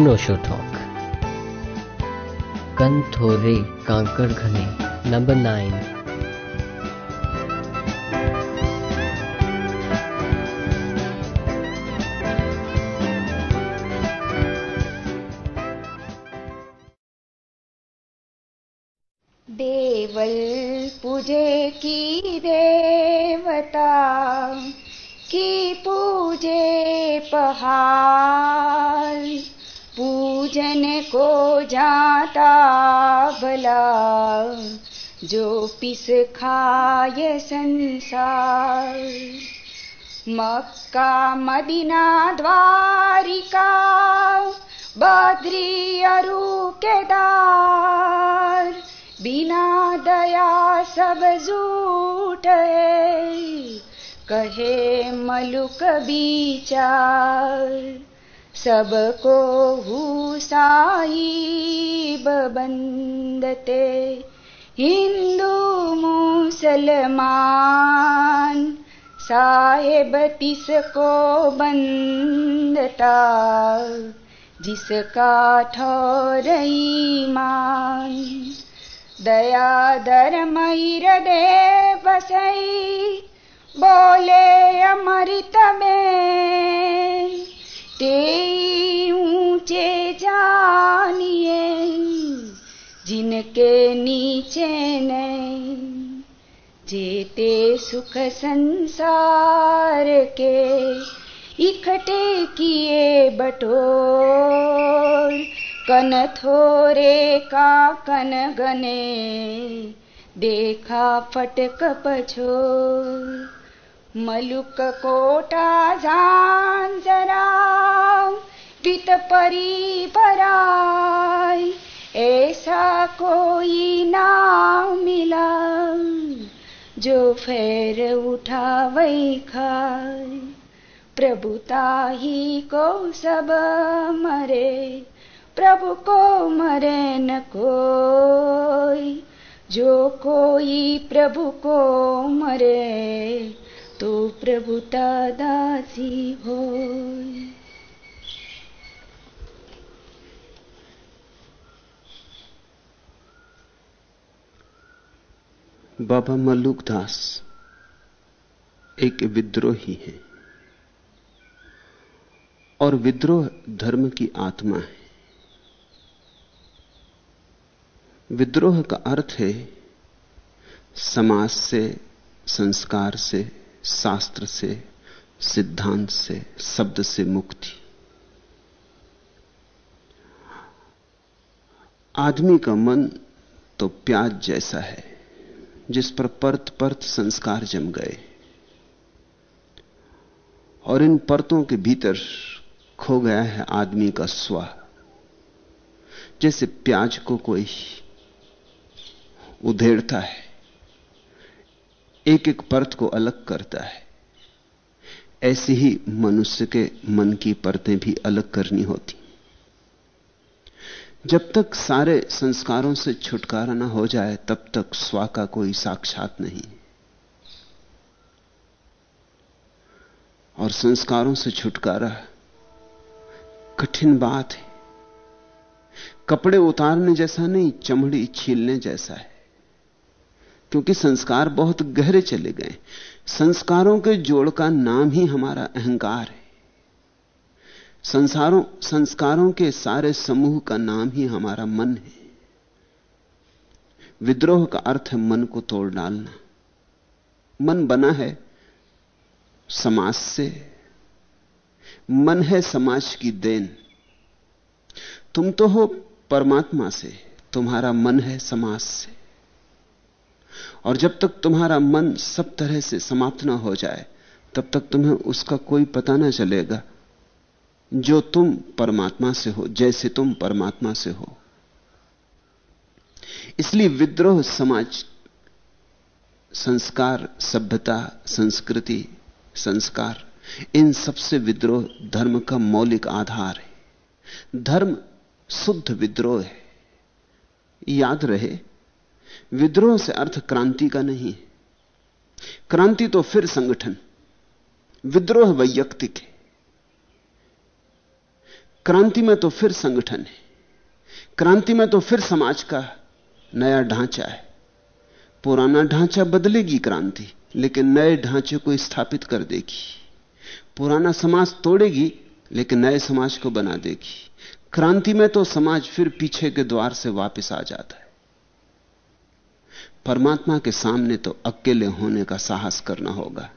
अनोशो talk कंथोरे कांकड़ घने number nine देवल पूजे की जो पिस संसार। मक्का मदीना द्वारिका बद्री अरु केदार बिना दया सब है कहे मलुक विचार। सबको हुसाई बंदते हिंदू मुसलमान, साहेब तिसको बंदता, जिसका ठोर ईमान। दया धर्म हृदय बसई, बोले अमृत में। ते ऊँचे जानिए। जिनके नीचे नहीं जेते सुख संसार के, इकट्ठे किए बटोर। कन थोरे का कन गने, देखा फटक पछोर। मलुक कोटा जान जरा पित परी पराय ऐसा कोई ना मिला जो फेर उठा वही खाए। प्रभुता ही को सब मरे, प्रभु को मरे न कोई। जो कोई प्रभु को मरे तो प्रभुता दासी हो बाबा मल्लुक दास एक विद्रोही है और विद्रोह धर्म की आत्मा है। विद्रोह का अर्थ है समाज से, संस्कार से, शास्त्र से, सिद्धांत से, शब्द से मुक्ति। आदमी का मन तो प्याज जैसा है। जिस पर परत परत संस्कार जम गए और इन परतों के भीतर खो गया है आदमी का स्व। जैसे प्याज को कोई उधेड़ता है, एक एक परत को अलग करता है। ऐसी ही मनुष्य के मन की परतें भी अलग करनी होती। जब तक सारे संस्कारों से छुटकारा ना हो जाए, तब तक स्वा का कोई साक्षात नहीं। और संस्कारों से छुटकारा कठिन बात है। कपड़े उतारने जैसा नहीं, चमड़ी छीलने जैसा है। क्योंकि संस्कार बहुत गहरे चले गए। संस्कारों के जोड़ का नाम ही हमारा अहंकार है। संसारों, संस्कारों के सारे समूह का नाम ही हमारा मन है। विद्रोह का अर्थ है मन को तोड़ डालना। मन बना है समाज से। मन है समाज की देन। तुम तो हो परमात्मा से, तुम्हारा मन है समाज से। और जब तक तुम्हारा मन सब तरह से समाप्त ना हो जाए, तब तक तुम्हें उसका कोई पता ना चलेगा जो तुम परमात्मा से हो, जैसे तुम परमात्मा से हो। इसलिए विद्रोह समाज, संस्कार, सभ्यता, संस्कृति, संस्कार, इन सबसे विद्रोह धर्म का मौलिक आधार है। धर्म शुद्ध विद्रोह है। याद रहे, विद्रोह से अर्थ क्रांति का नहीं है। क्रांति तो फिर संगठन, विद्रोह वैयक्तिक है। क्रांति में तो फिर संगठन है। क्रांति में तो फिर समाज का नया ढांचा है। पुराना ढांचा बदलेगी क्रांति, लेकिन नए ढांचे को स्थापित कर देगी। पुराना समाज तोड़ेगी, लेकिन नए समाज को बना देगी। क्रांति में तो समाज फिर पीछे के द्वार से वापस आ जाता है। परमात्मा के सामने तो अकेले होने का साहस करना होगा।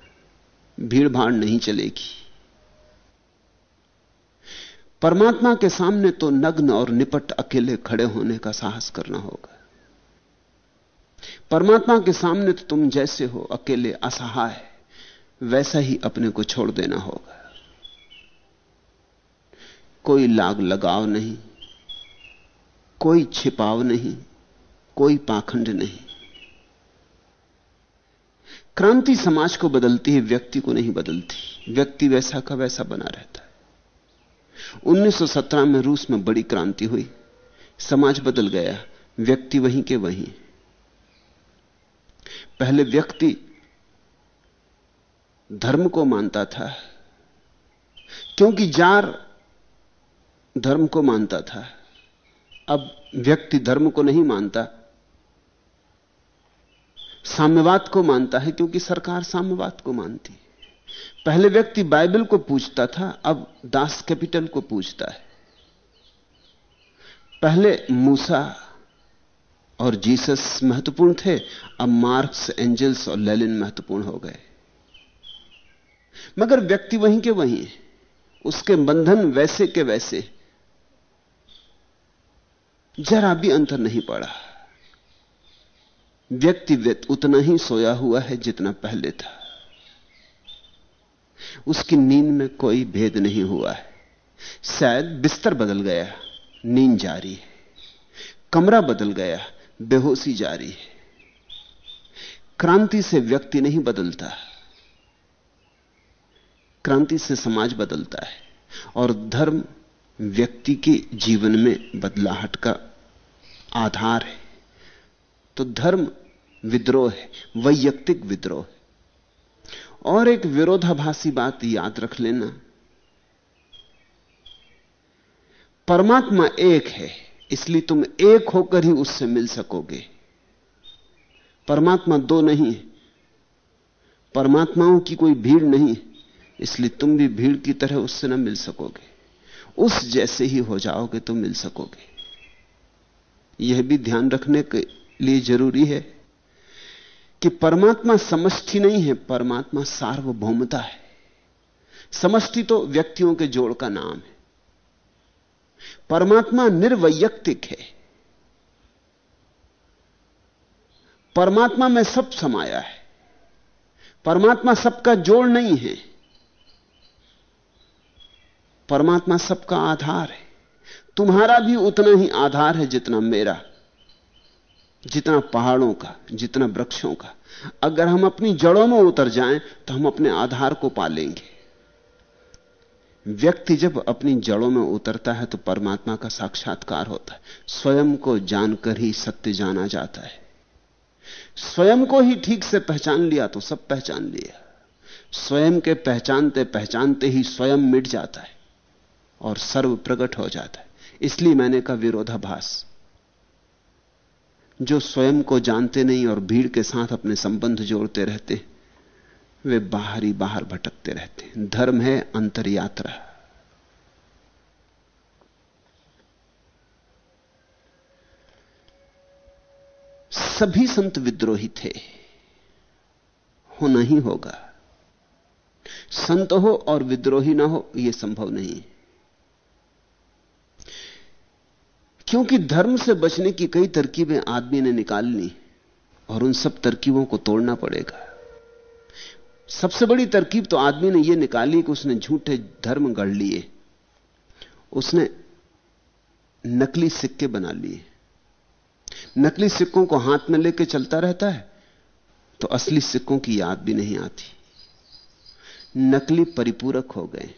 भीड़ भाड़ नहीं चलेगी। परमात्मा के सामने तो नग्न और निपट अकेले खड़े होने का साहस करना होगा। परमात्मा के सामने तो तुम जैसे हो, अकेले असहाय, वैसा ही अपने को छोड़ देना होगा। कोई लाग लगाव नहीं, कोई छिपाव नहीं, कोई पाखंड नहीं। क्रांति समाज को बदलती है, व्यक्ति को नहीं बदलती। व्यक्ति वैसा का वैसा बना रहता है। 1917 में रूस में बड़ी क्रांति हुई। समाज बदल गया। व्यक्ति वहीं के वहीं। पहले व्यक्ति धर्म को मानता था, क्योंकि जार धर्म को मानता था। अब व्यक्ति धर्म को नहीं मानता, साम्यवाद को मानता है, क्योंकि सरकार साम्यवाद को मानती। पहले व्यक्ति बाइबल को पूछता था, अब दास कैपिटल को पूछता है। पहले मूसा और जीसस महत्वपूर्ण थे, अब मार्क्स, एंजल्स और लेलिन महत्वपूर्ण हो गए। मगर व्यक्ति वहीं के वहीं है, उसके बंधन वैसे के वैसे। जरा भी अंतर नहीं पड़ा। व्यक्ति उतना ही सोया हुआ है जितना पहले था। उसकी नींद में कोई भेद नहीं हुआ है। शायद बिस्तर बदल गया, नींद जारी है। कमरा बदल गया, बेहोशी जारी है। क्रांति से व्यक्ति नहीं बदलता। क्रांति से समाज बदलता है और धर्म व्यक्ति के जीवन में बदलाहट का आधार है। तो धर्म विद्रोह है, वैयक्तिक विद्रोह और एक विरोधाभासी बात याद रख लेना। परमात्मा एक है, इसलिए तुम एक होकर ही उससे मिल सकोगे। परमात्मा दो नहीं है। परमात्माओं की कोई भीड़ नहीं, इसलिए तुम भी भीड़ की तरह उससे ना मिल सकोगे। उस जैसे ही हो जाओगे तो मिल सकोगे। यह भी ध्यान रखने के लिए ज़रूरी है कि परमात्मा समष्टि नहीं है, परमात्मा सार्वभौमता है। समष्टि तो व्यक्तियों के जोड़ का नाम है। परमात्मा निर्वैयक्तिक है। परमात्मा में सब समाया है। परमात्मा सबका जोड़ नहीं है। परमात्मा सबका आधार है। तुम्हारा भी उतना ही आधार है जितना मेरा। जितना पहाड़ों का, जितना वृक्षों का। अगर हम अपनी जड़ों में उतर जाएँ तो हम अपने आधार को पालेंगे। व्यक्ति जब अपनी जड़ों में उतरता है तो परमात्मा का साक्षात्कार होता है। स्वयं को जानकर ही सत्य जाना जाता है। स्वयं को ही ठीक से पहचान लिया तो सब पहचान लिया। स्वयं के पहचानते पहचानते ही स्वयं मिट जाता है और सर्व प्रकट हो जाता है। इसलिए मैंने कहा विरोधाभास। जो स्वयं को जानते नहीं और भीड़ के साथ अपने संबंध जोड़ते रहते, वे बाहर ही बाहर भटकते रहते धर्म है अंतर यात्रा सभी संत विद्रोही थे। होना ही होगा। संत हो और विद्रोही ना हो यह संभव नहीं है। क्योंकि धर्म से बचने की कई तरकीबें आदमी ने निकाल ली और उन सब तरकीबों को तोड़ना पड़ेगा। सबसे बड़ी तरकीब तो आदमी ने यह निकाली कि उसने झूठे धर्म गढ़ लिए। उसने नकली सिक्के बना लिए। नकली सिक्कों को हाथ में लेके चलता रहता है तो असली सिक्कों की याद भी नहीं आती। नकली परिपूरक हो गए।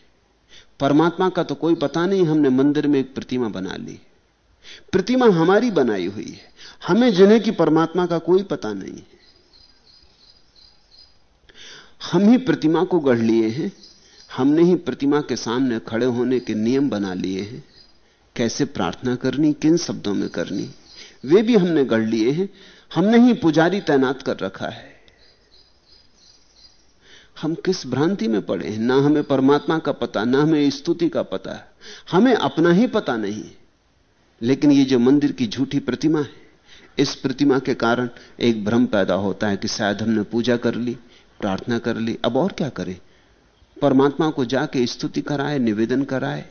परमात्मा का तो कोई पता नहीं, हमने मंदिर में एक प्रतिमा बना ली। प्रतिमा हमारी बनाई हुई है। हमें जिन्हें की परमात्मा का कोई पता नहीं हम ही प्रतिमा को गढ़ लिए हैं। हमने ही प्रतिमा के सामने खड़े होने के नियम बना लिए हैं। कैसे प्रार्थना करनी, किन शब्दों में करनी, वे भी हमने गढ़ लिए हैं। हमने ही पुजारी तैनात कर रखा है। हम किस भ्रांति में पड़े हैं? ना हमें परमात्मा का पता, ना हमें स्तुति का पता। हमें अपना ही पता नहीं लेकिन ये जो मंदिर की झूठी प्रतिमा है, इस प्रतिमा के कारण एक भ्रम पैदा होता है कि शायद हमने पूजा कर ली, प्रार्थना कर ली, अब और क्या करें? परमात्मा को जाके स्तुति कराए, निवेदन कराए।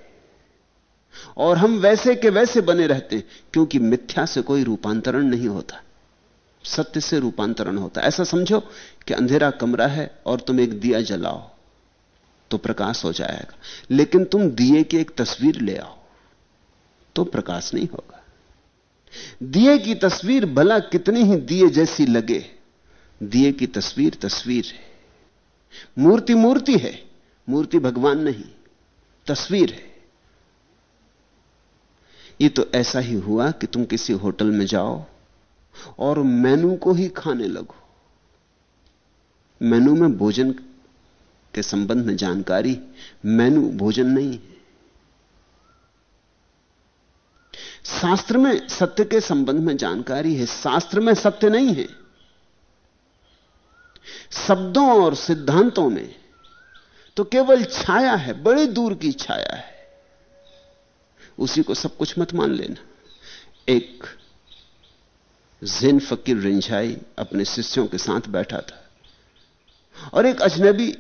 और हम वैसे के वैसे बने रहते हैं, क्योंकि मिथ्या से कोई रूपांतरण नहीं होता। सत्य से रूपांतरण होता ऐसा समझो कि अंधेरा कमरा है और तुम एक दिया जलाओ तो प्रकाश हो जाएगा। लेकिन तुम दिए की एक तस्वीर ले आओ। तो प्रकाश नहीं होगा। दिए की तस्वीर भला कितनी ही दिए जैसी लगे, दिए की तस्वीर तस्वीर है। मूर्ति मूर्ति है, मूर्ति भगवान नहीं, तस्वीर है। ये तो ऐसा ही हुआ कि तुम किसी होटल में जाओ और मेनू को ही खाने लगो। मेनू में भोजन के संबंध में जानकारी, मेनू भोजन नहीं है। शास्त्र में सत्य के संबंध में जानकारी है, शास्त्र में सत्य नहीं है। शब्दों और सिद्धांतों में तो केवल छाया है, बड़े दूर की छाया है। उसी को सब कुछ मत मान लेना। एक जिन फकीर रिंझाई अपने शिष्यों के साथ बैठा था और एक अजनबी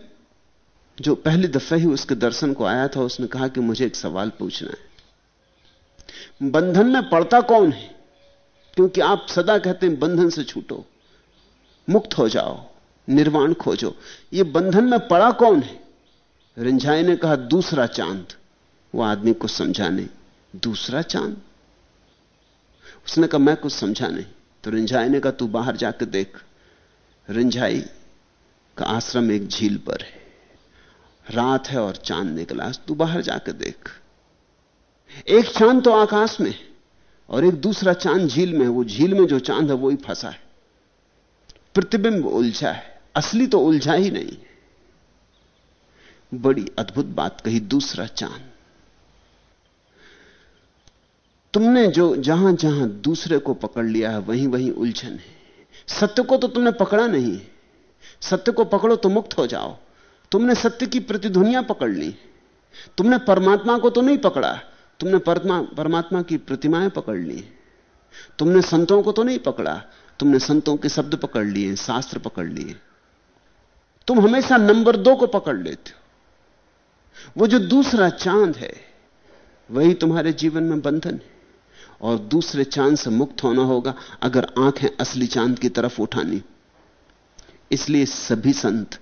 जो पहली दफे ही उसके दर्शन को आया था, उसने कहा कि मुझे एक सवाल पूछना है। बंधन में पड़ता कौन है? क्योंकि आप सदा कहते हैं, बंधन से छूटो, मुक्त हो जाओ, निर्वाण खोजो। ये बंधन में पड़ा कौन है? रिंझाई ने कहा, दूसरा चाँद। वो आदमी को समझा नहीं। दूसरा चाँद। उसने कहा, मैं कुछ समझा नहीं। तो रिंझाई ने कहा, तू बाहर जाकर देख। रिंझाई का आश्रम एक झील पर है। रात है और चाँद निकला। तू बाहर जाकर देख। एक चाँद तो आकाश में और एक दूसरा चाँद झील में है। वो झील में जो चाँद है वो ही फंसा है। प्रतिबिंब उलझा है। असली तो उलझा ही नहीं बड़ी अद्भुत बात कही दूसरा चाँद। तुमने जो जहाँ जहाँ दूसरे को पकड़ लिया है, वहीं वहीं उलझन है। सत्य को तो तुमने पकड़ा नहीं सत्य को पकड़ो तो मुक्त हो जाओ। तुमने सत्य की प्रतिध्वनियाँ पकड़ ली। तुमने परमात्मा को तो नहीं पकड़ा। तुमने परमात्मा की प्रतिमाएँ पकड़ ली। तुमने संतों को तो नहीं पकड़ा, तुमने संतों के शब्द पकड़ लिए, शास्त्र पकड़ लिए। तुम हमेशा नंबर दो को पकड़ लेते हो। वो जो दूसरा चाँद है, वही तुम्हारे जीवन में बंधन है। और दूसरे चाँद से मुक्त होना होगा अगर आँखें असली चाँद की तरफ़ उठानी। इसलिए सभी संत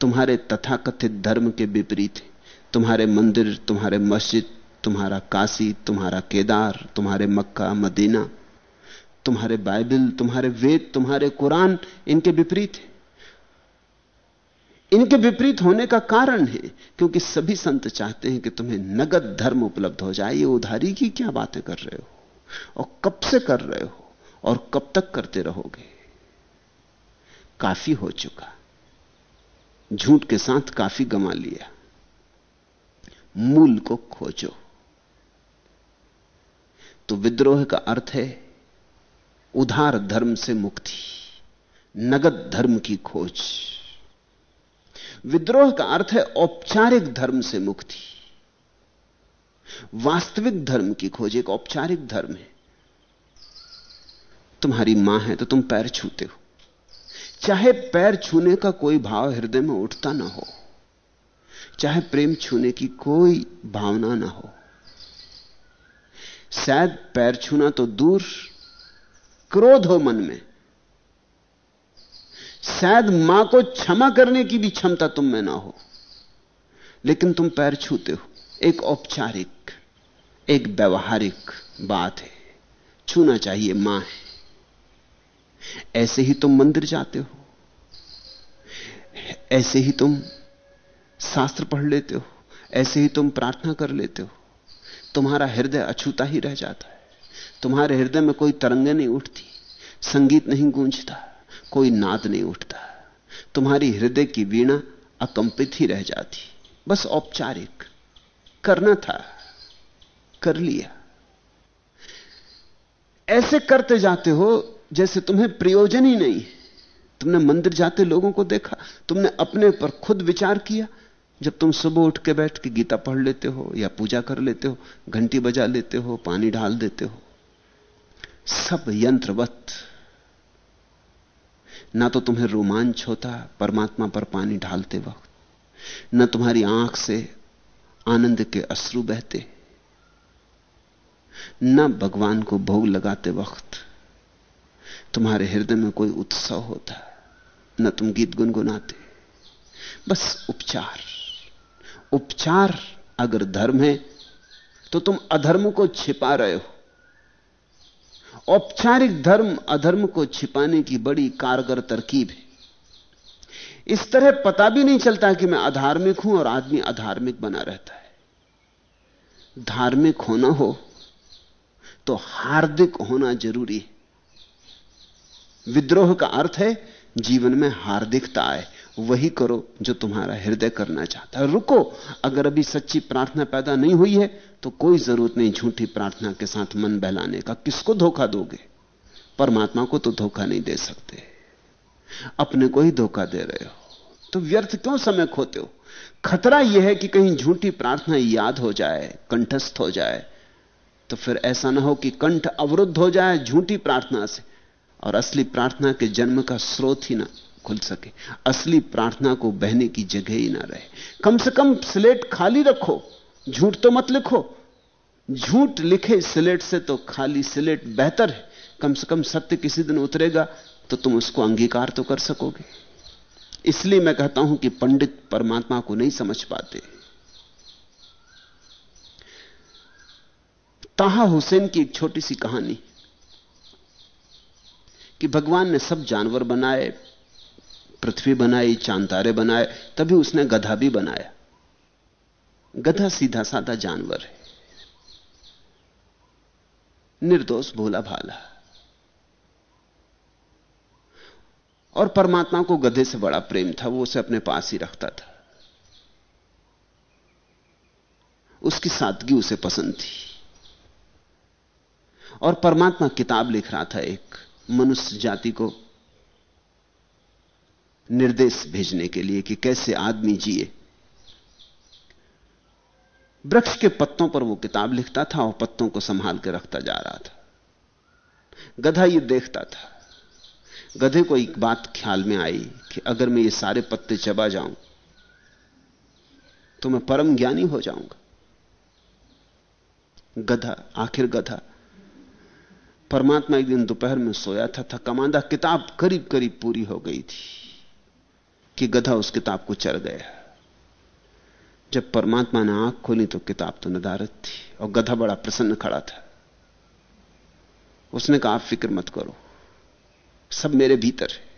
तुम्हारे तथाकथित धर्म के विपरीत तुम्हारे मंदिर, तुम्हारे मस्जिद तुम्हारा काशी तुम्हारा केदार, तुम्हारे मक्का, मदीना, तुम्हारे बाइबल, तुम्हारे वेद, तुम्हारे कुरान, इनके विपरीत है। इनके विपरीत होने का कारण है, क्योंकि सभी संत चाहते हैं कि तुम्हें नगद धर्म उपलब्ध हो जाए। ये उधारी की क्या बातें कर रहे हो? और कब से कर रहे हो? और कब तक करते रहोगे? काफ़ी हो चुका। झूठ के साथ काफ़ी गमा लिया। मूल को खोजो। तो विद्रोह का अर्थ है उधार धर्म से मुक्ति, नगद धर्म की खोज। विद्रोह का अर्थ है औपचारिक धर्म से मुक्ति, वास्तविक धर्म की खोज, एक औपचारिक धर्म है। तुम्हारी माँ है तो तुम पैर छूते हो। चाहे पैर छूने का कोई भाव हृदय में उठता ना हो, चाहे प्रेम छूने की कोई भावना ना हो शायद पैर छूना तो दूर, क्रोध हो मन में। शायद माँ को क्षमा करने की भी क्षमता तुम में ना हो। लेकिन तुम पैर छूते हो। एक औपचारिक, एक व्यवहारिक बात है। छूना चाहिए माँ है। ऐसे ही तुम मंदिर जाते हो। ऐसे ही तुम शास्त्र पढ़ लेते हो। ऐसे ही तुम प्रार्थना कर लेते हो। तुम्हारा हृदय अछूता ही रह जाता है। तुम्हारे हृदय में कोई तरंगे नहीं उठती, संगीत नहीं गूंजता, कोई नाद नहीं उठता। तुम्हारी हृदय की वीणा अकंपित ही रह जाती। बस औपचारिक, करना था, कर लिया। ऐसे करते जाते हो जैसे तुम्हें प्रयोजन ही नहीं। तुमने मंदिर जाते लोगों को देखा, तुमने अपने पर खुद विचार किया जब तुम सुबह उठ के बैठ के गीता पढ़ लेते हो या पूजा कर लेते हो, घंटी बजा लेते हो, पानी ढाल देते हो, सब यंत्रवत। ना तो तुम्हें रोमांच होता परमात्मा पर पानी ढालते वक्त, न तुम्हारी आँख से आनंद के अश्रु बहते, न भगवान को भोग लगाते वक्त तुम्हारे हृदय में कोई उत्सव होता, न तुम गीत गुनगुनाते, बस उपचार। उपचार अगर धर्म है तो तुम अधर्म को छिपा रहे हो। औपचारिक धर्म अधर्म को छिपाने की बड़ी कारगर तरकीब है। इस तरह पता भी नहीं चलता कि मैं अधार्मिक हूँ और आदमी अधार्मिक बना रहता है। धार्मिक होना हो तो हार्दिक होना ज़रूरी है। विद्रोह का अर्थ है, जीवन में हार्दिकता आए। वही करो जो तुम्हारा हृदय करना चाहता है। रुको, अगर अभी सच्ची प्रार्थना पैदा नहीं हुई है तो कोई ज़रूरत नहीं झूठी प्रार्थना के साथ मन बहलाने का। किसको धोखा दोगे? परमात्मा को तो धोखा नहीं दे सकते। अपने को ही धोखा दे रहे हो। तो व्यर्थ क्यों समय खोते हो? खतरा यह है कि कहीं झूठी प्रार्थना याद हो जाए, कंठस्थ हो जाए तो फिर ऐसा ना हो कि कंठ अवरुद्ध हो जाए झूठी प्रार्थना से, और असली प्रार्थना के जन्म का स्रोत ही ना। खुल सके। असली प्रार्थना को बहने की जगह ही ना रहे। कम से कम स्लेट खाली रखो, झूठ तो मत लिखो। झूठ लिखे स्लेट से तो खाली स्लेट बेहतर है। कम से कम सत्य किसी दिन उतरेगा तो तुम उसको अंगीकार तो कर सकोगे। इसलिए मैं कहता हूँ कि पंडित परमात्मा को नहीं समझ पाते। ताहा हुसैन की एक छोटी सी कहानी कि भगवान ने सब जानवर बनाए पृथ्वी बनाई चांतारे बनाए, तभी उसने गधा भी बनाया। गधा सीधा साधा जानवर है। निर्दोष, भोला भाला। और परमात्मा को गधे से बड़ा प्रेम था, वो उसे अपने पास ही रखता था। उसकी सादगी उसे पसंद थी। और परमात्मा किताब लिख रहा था एक मनुष्य जाति को निर्देश भेजने के लिए कि कैसे आदमी जिए। वृक्ष के पत्तों पर वो किताब लिखता था और पत्तों को संभाल के रखता जा रहा था। गधा ये देखता था। गधे को एक बात ख्याल में आई कि अगर मैं ये सारे पत्ते चबा जाऊँ तो मैं परम ज्ञानी हो जाऊँगा। गधा, आखिर गधा। परमात्मा एक दिन दोपहर में सोया था था कमांदा किताब करीब करीब पूरी हो गई थी। कि गधा उस किताब को चढ़ गया। जब परमात्मा ने आँख खोली तो किताब तो नदारत थी और गधा बड़ा प्रसन्न खड़ा था। उसने कहा, आप फ़िक्र मत करो, सब मेरे भीतर है।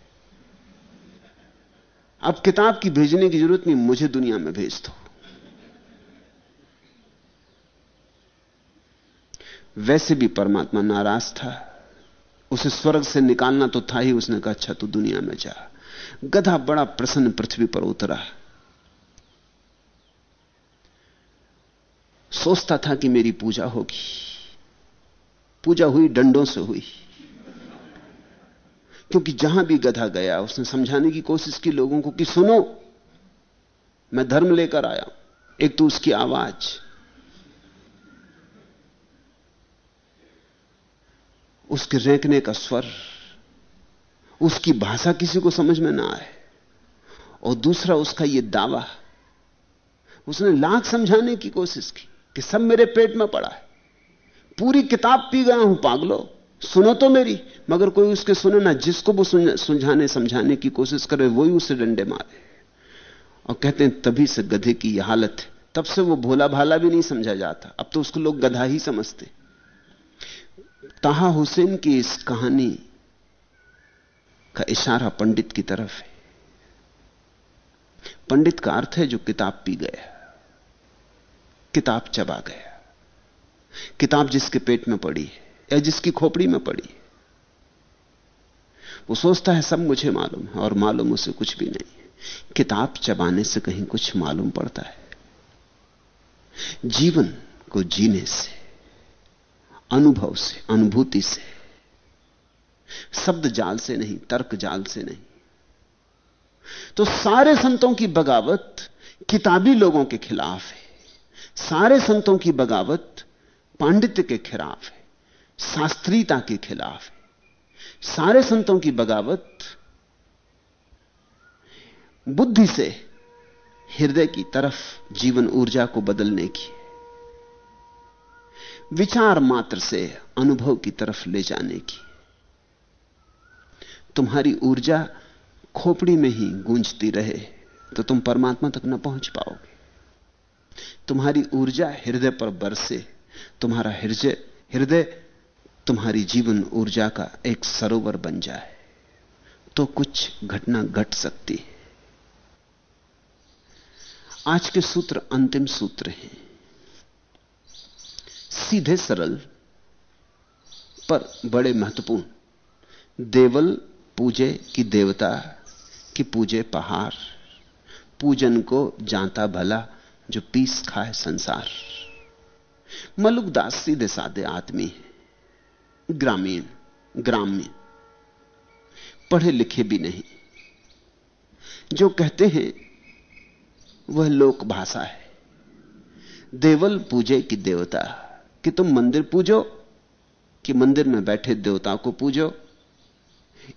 अब किताब की भेजने की ज़रूरत नहीं, मुझे दुनिया में भेज दो। वैसे भी परमात्मा नाराज़ था, उसे स्वर्ग से निकालना तो था ही, उसने कहा अच्छा तू दुनिया में जा। गधा बड़ा प्रसन्न पृथ्वी पर उतरा। सोचता था कि मेरी पूजा होगी। पूजा हुई, डंडों से हुई। क्योंकि जहाँ भी गधा गया, उसने समझाने की कोशिश की लोगों को कि सुनो, मैं धर्म लेकर आया एक तो उसकी आवाज़। उसके रेंकने का स्वर। उसकी भाषा किसी को समझ में ना आए। और दूसरा उसका यह दावा, उसने लाख समझाने की कोशिश की कि सब मेरे पेट में पड़ा है। पूरी किताब पी गया हूँ, पागलो, सुनो तो मेरी, मगर कोई उसके सुने ना, जिसको वो सुझाने समझाने की कोशिश करे, वही उसे डंडे मारे। और कहते हैं, तभी से गधे की यह हालत है। तब से वो भोला भाला भी नहीं समझा जाता। अब तो उसको लोग गधा ही समझते। ताहा हुसैन की इस कहानी का इशारा पंडित की तरफ़ है। पंडित का अर्थ है जो किताब पी गया, किताब चबा गया। किताब जिसके पेट में पड़ी है या जिसकी खोपड़ी में पड़ी है, वो सोचता है, सब मुझे मालूम है और मालूम उसे कुछ भी नहीं है। किताब चबाने से कहीं कुछ मालूम पड़ता है। जीवन को जीने से, अनुभव से, अनुभूति से शब्द जाल से नहीं, तर्क जाल से नहीं। तो सारे संतों की बगावत किताबी लोगों के खिलाफ है। सारे संतों की बगावत पांडित्य के खिलाफ है। शास्त्रीयता के खिलाफ है। सारे संतों की बगावत बुद्धि से, हृदय की तरफ़ जीवन ऊर्जा को बदलने की विचार मात्र से, अनुभव की तरफ़ ले जाने की तुम्हारी ऊर्जा खोपड़ी में ही गूंजती रहे तो तुम परमात्मा तक न पहुँच पाओगे। तुम्हारी ऊर्जा हृदय पर बरसे, तुम्हारा हृदय हृदय तुम्हारी जीवन ऊर्जा का एक सरोवर बन जाए तो कुछ घटना घट सकती है। आज के सूत्र अंतिम सूत्र हैं। सीधे सरल पर बड़े महत्वपूर्ण। देवल पूजे की देवता, कि पूजे पहाड़। पूजन को जानता भला जो पीस खाए संसार। मलुकदास सीधे साधे आदमी है, ग्रामीण, ग्राम्य। पढ़े लिखे भी नहीं। जो कहते हैं, वह लोक भाषा है। देवल पूजे की देवता, कि तुम मंदिर पूजो, कि मंदिर में बैठे देवता को पूजो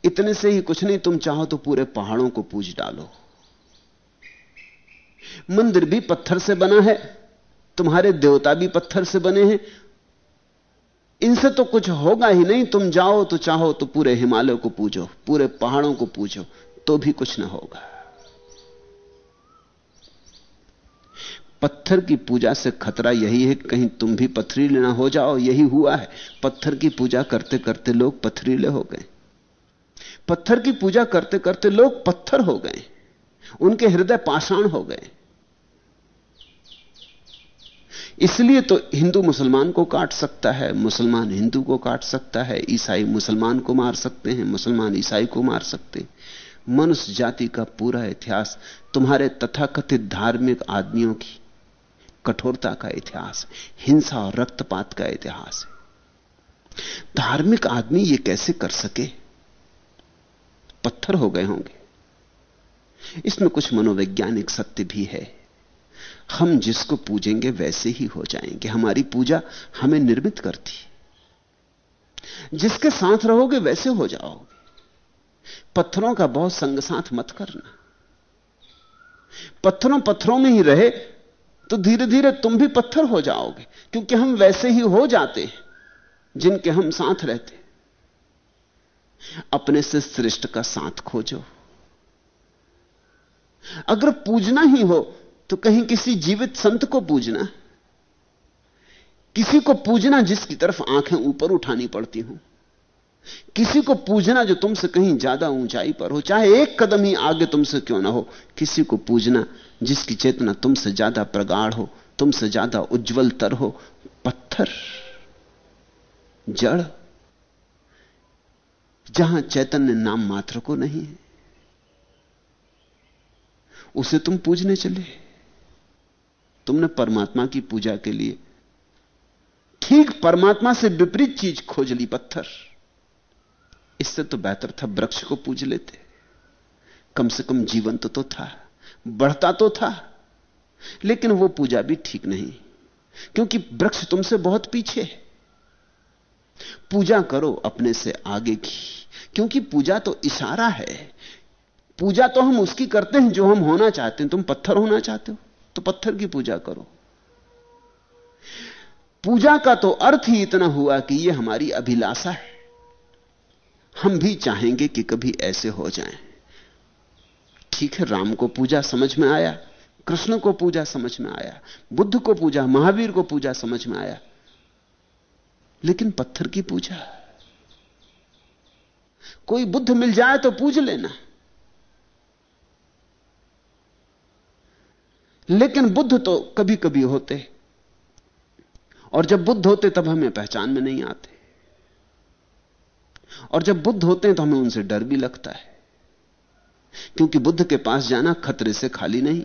इतने से ही कुछ नहीं, तुम चाहो तो पूरे पहाड़ों को पूज डालो। मंदिर भी पत्थर से बना है, तुम्हारे देवता भी पत्थर से बने हैं। इनसे तो कुछ होगा ही नहीं, तुम जाओ तो चाहो तो पूरे हिमालय को पूजो, पूरे पहाड़ों को पूजो तो भी कुछ ना होगा। पत्थर की पूजा से खतरा यही है कहीं तुम भी पथरीले ना हो जाओ, यही हुआ है। पत्थर की पूजा करते करते लोग पथरीले हो गए। पत्थर की पूजा करते करते लोग पत्थर हो गए। उनके हृदय पाषाण हो गए। इसलिए तो हिंदू मुसलमान को काट सकता है, मुसलमान हिंदू को काट सकता है, ईसाई मुसलमान को मार सकते हैं, मुसलमान ईसाई को मार सकते हैं। मनुष्य जाति का पूरा इतिहास, तुम्हारे तथाकथित धार्मिक आदमियों की कठोरता का इतिहास, हिंसा और रक्तपात का इतिहास है। धार्मिक आदमी यह कैसे कर सके? पत्थर हो गए होंगे। इसमें कुछ मनोवैज्ञानिक सत्य भी है। हम जिसको पूजेंगे वैसे ही हो जाएँगे। हमारी पूजा हमें निर्मित करती जिसके साथ रहोगे वैसे हो जाओगे। पत्थरों का बहुत संग साथ मत करना। पत्थरों पत्थरों में ही रहे तो धीरे धीरे तुम भी पत्थर हो जाओगे, क्योंकि हम वैसे ही हो जाते हैं, जिनके हम साथ रहते अपने से श्रेष्ठ का साथ खोजो। अगर पूजना ही हो तो कहीं किसी जीवित संत को पूजना। किसी को पूजना जिसकी तरफ़ आँखें ऊपर उठानी पड़ती हूँ। किसी को पूजना जो तुमसे कहीं ज़्यादा ऊंचाई पर हो। चाहे एक कदम ही आगे तुमसे क्यों ना हो, किसी को पूजना जिसकी चेतना तुमसे ज़्यादा प्रगाढ़ हो, तुमसे ज़्यादा उज्जवल तर हो। पत्थर, जड़ जहाँ चैतन्य नाम मात्र को नहीं है उसे तुम पूजने चले। तुमने परमात्मा की पूजा के लिए ठीक परमात्मा से विपरीत चीज़ खोज ली पत्थर। इससे तो बेहतर था वृक्ष को पूज लेते। कम से कम जीवन तो, तो था बढ़ता तो था लेकिन वो पूजा भी ठीक नहीं क्योंकि वृक्ष तुमसे बहुत पीछे है। पूजा करो अपने से आगे की। क्योंकि पूजा तो इशारा है। पूजा तो हम उसकी करते हैं जो हम होना चाहते हैं। तुम पत्थर होना चाहते हो तो पत्थर की पूजा करो। पूजा का तो अर्थ ही इतना हुआ कि यह हमारी अभिलाषा है। हम भी चाहेंगे कि कभी ऐसे हो जाएँ। ठीक है, राम को पूजा समझ में आया, कृष्ण को पूजा समझ में आया, बुद्ध को पूजा, महावीर को पूजा समझ में आया। लेकिन पत्थर की पूजा। कोई बुद्ध मिल जाए तो पूज लेना। लेकिन बुद्ध तो कभी कभी होते। और जब बुद्ध होते, तब हमें पहचान में नहीं आते। और जब बुद्ध होते हैं तो हमें उनसे डर भी लगता है। क्योंकि बुद्ध के पास जाना खतरे से खाली नहीं।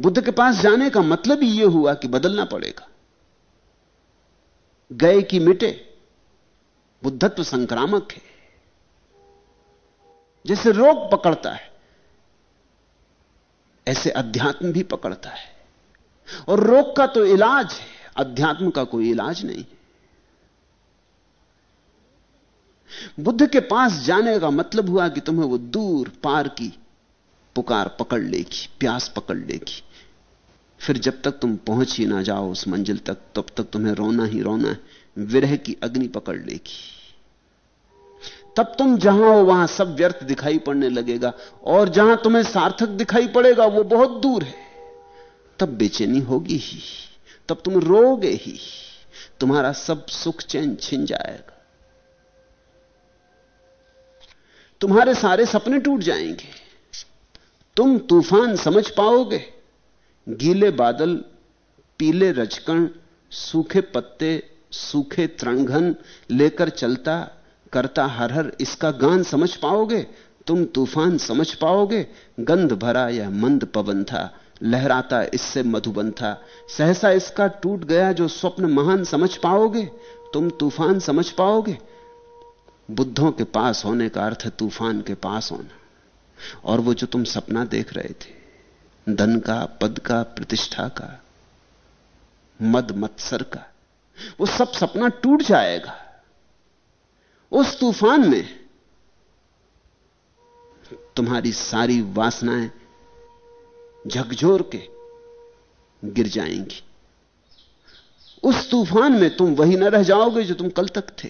बुद्ध के पास जाने का मतलब ही यह हुआ कि बदलना पड़ेगा। गए कि मिटे? बुद्धत्व संक्रामक है। जैसे रोग पकड़ता है, ऐसे अध्यात्म भी पकड़ता है। और रोग का तो इलाज है, अध्यात्म का कोई इलाज नहीं। बुद्ध के पास जाने का मतलब हुआ कि तुम्हें वो दूर पार की पुकार पकड़ लेगी, प्यास पकड़ लेगी। फिर जब तक तुम पहुँच ही ना जाओ उस मंजिल तक, तब तक तुम्हें रोना ही रोना है। विरह की अग्नि पकड़ लेगी। तब तुम जहाँ हो, वहाँ सब व्यर्थ दिखाई पड़ने लगेगा। और जहाँ तुम्हें सार्थक दिखाई पड़ेगा, वो बहुत दूर है। तब बेचैनी होगी ही, तब तुम रोगे ही। तुम्हारा सब सुख चैन छिन जाएगा। तुम्हारे सारे सपने टूट जाएँगे। तुम तूफ़ान समझ पाओगे। गीले बादल, पीले रचकण सूखे पत्ते, सूखे तृणघन लेकर चलता करता हर हर इसका गान समझ पाओगे? तुम तूफ़ान समझ पाओगे? गंध भरा यह मंद पवन था, लहराता इससे मधुबन था। सहसा इसका टूट गया जो स्वप्न महान समझ पाओगे? तुम तूफ़ान समझ पाओगे? बुद्धों के पास होने का अर्थ है तूफ़ान के पास होना। और वो जो तुम सपना देख रहे थे धन का, पद का, प्रतिष्ठा का, मद मत्सर का, वो सब सपना टूट जाएगा। उस तूफ़ान में तुम्हारी सारी वासनाएँ झकझोर के गिर जाएँगी। उस तूफ़ान में तुम वही न रह जाओगे जो तुम कल तक थे।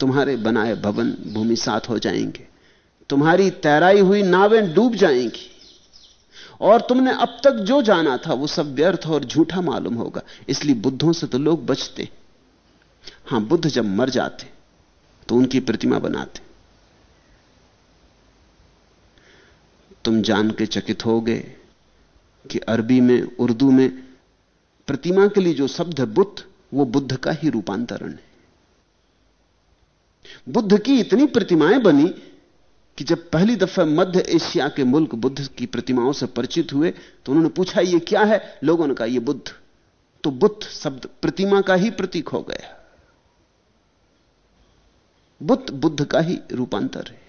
तुम्हारे बनाए भवन भूमि साथ हो जाएँगे। तुम्हारी तैराई हुई नावें डूब जाएँगी। और तुमने अब तक जो जाना था, वो सब व्यर्थ और झूठा मालूम होगा। इसलिए बुद्धों से तो लोग बचते। हाँ, बुद्ध जब मर जाते तो उनकी प्रतिमा बनाते। तुम जान के चकित हो गए कि अरबी में, उर्दू में प्रतिमा के लिए जो शब्द है बुद्ध, वो बुद्ध का ही रूपांतरण है। बुद्ध की इतनी प्रतिमाएँ बनी कि जब पहली दफ़ा मध्य एशिया के मुल्क बुद्ध की प्रतिमाओं से परिचित हुए तो उन्होंने पूछा, ये क्या है? लोगों ने कहा यह बुद्ध। तो बुद्ध शब्द प्रतिमा का ही प्रतीक हो गया। बुद्ध बुद्ध का ही रूपांतर है।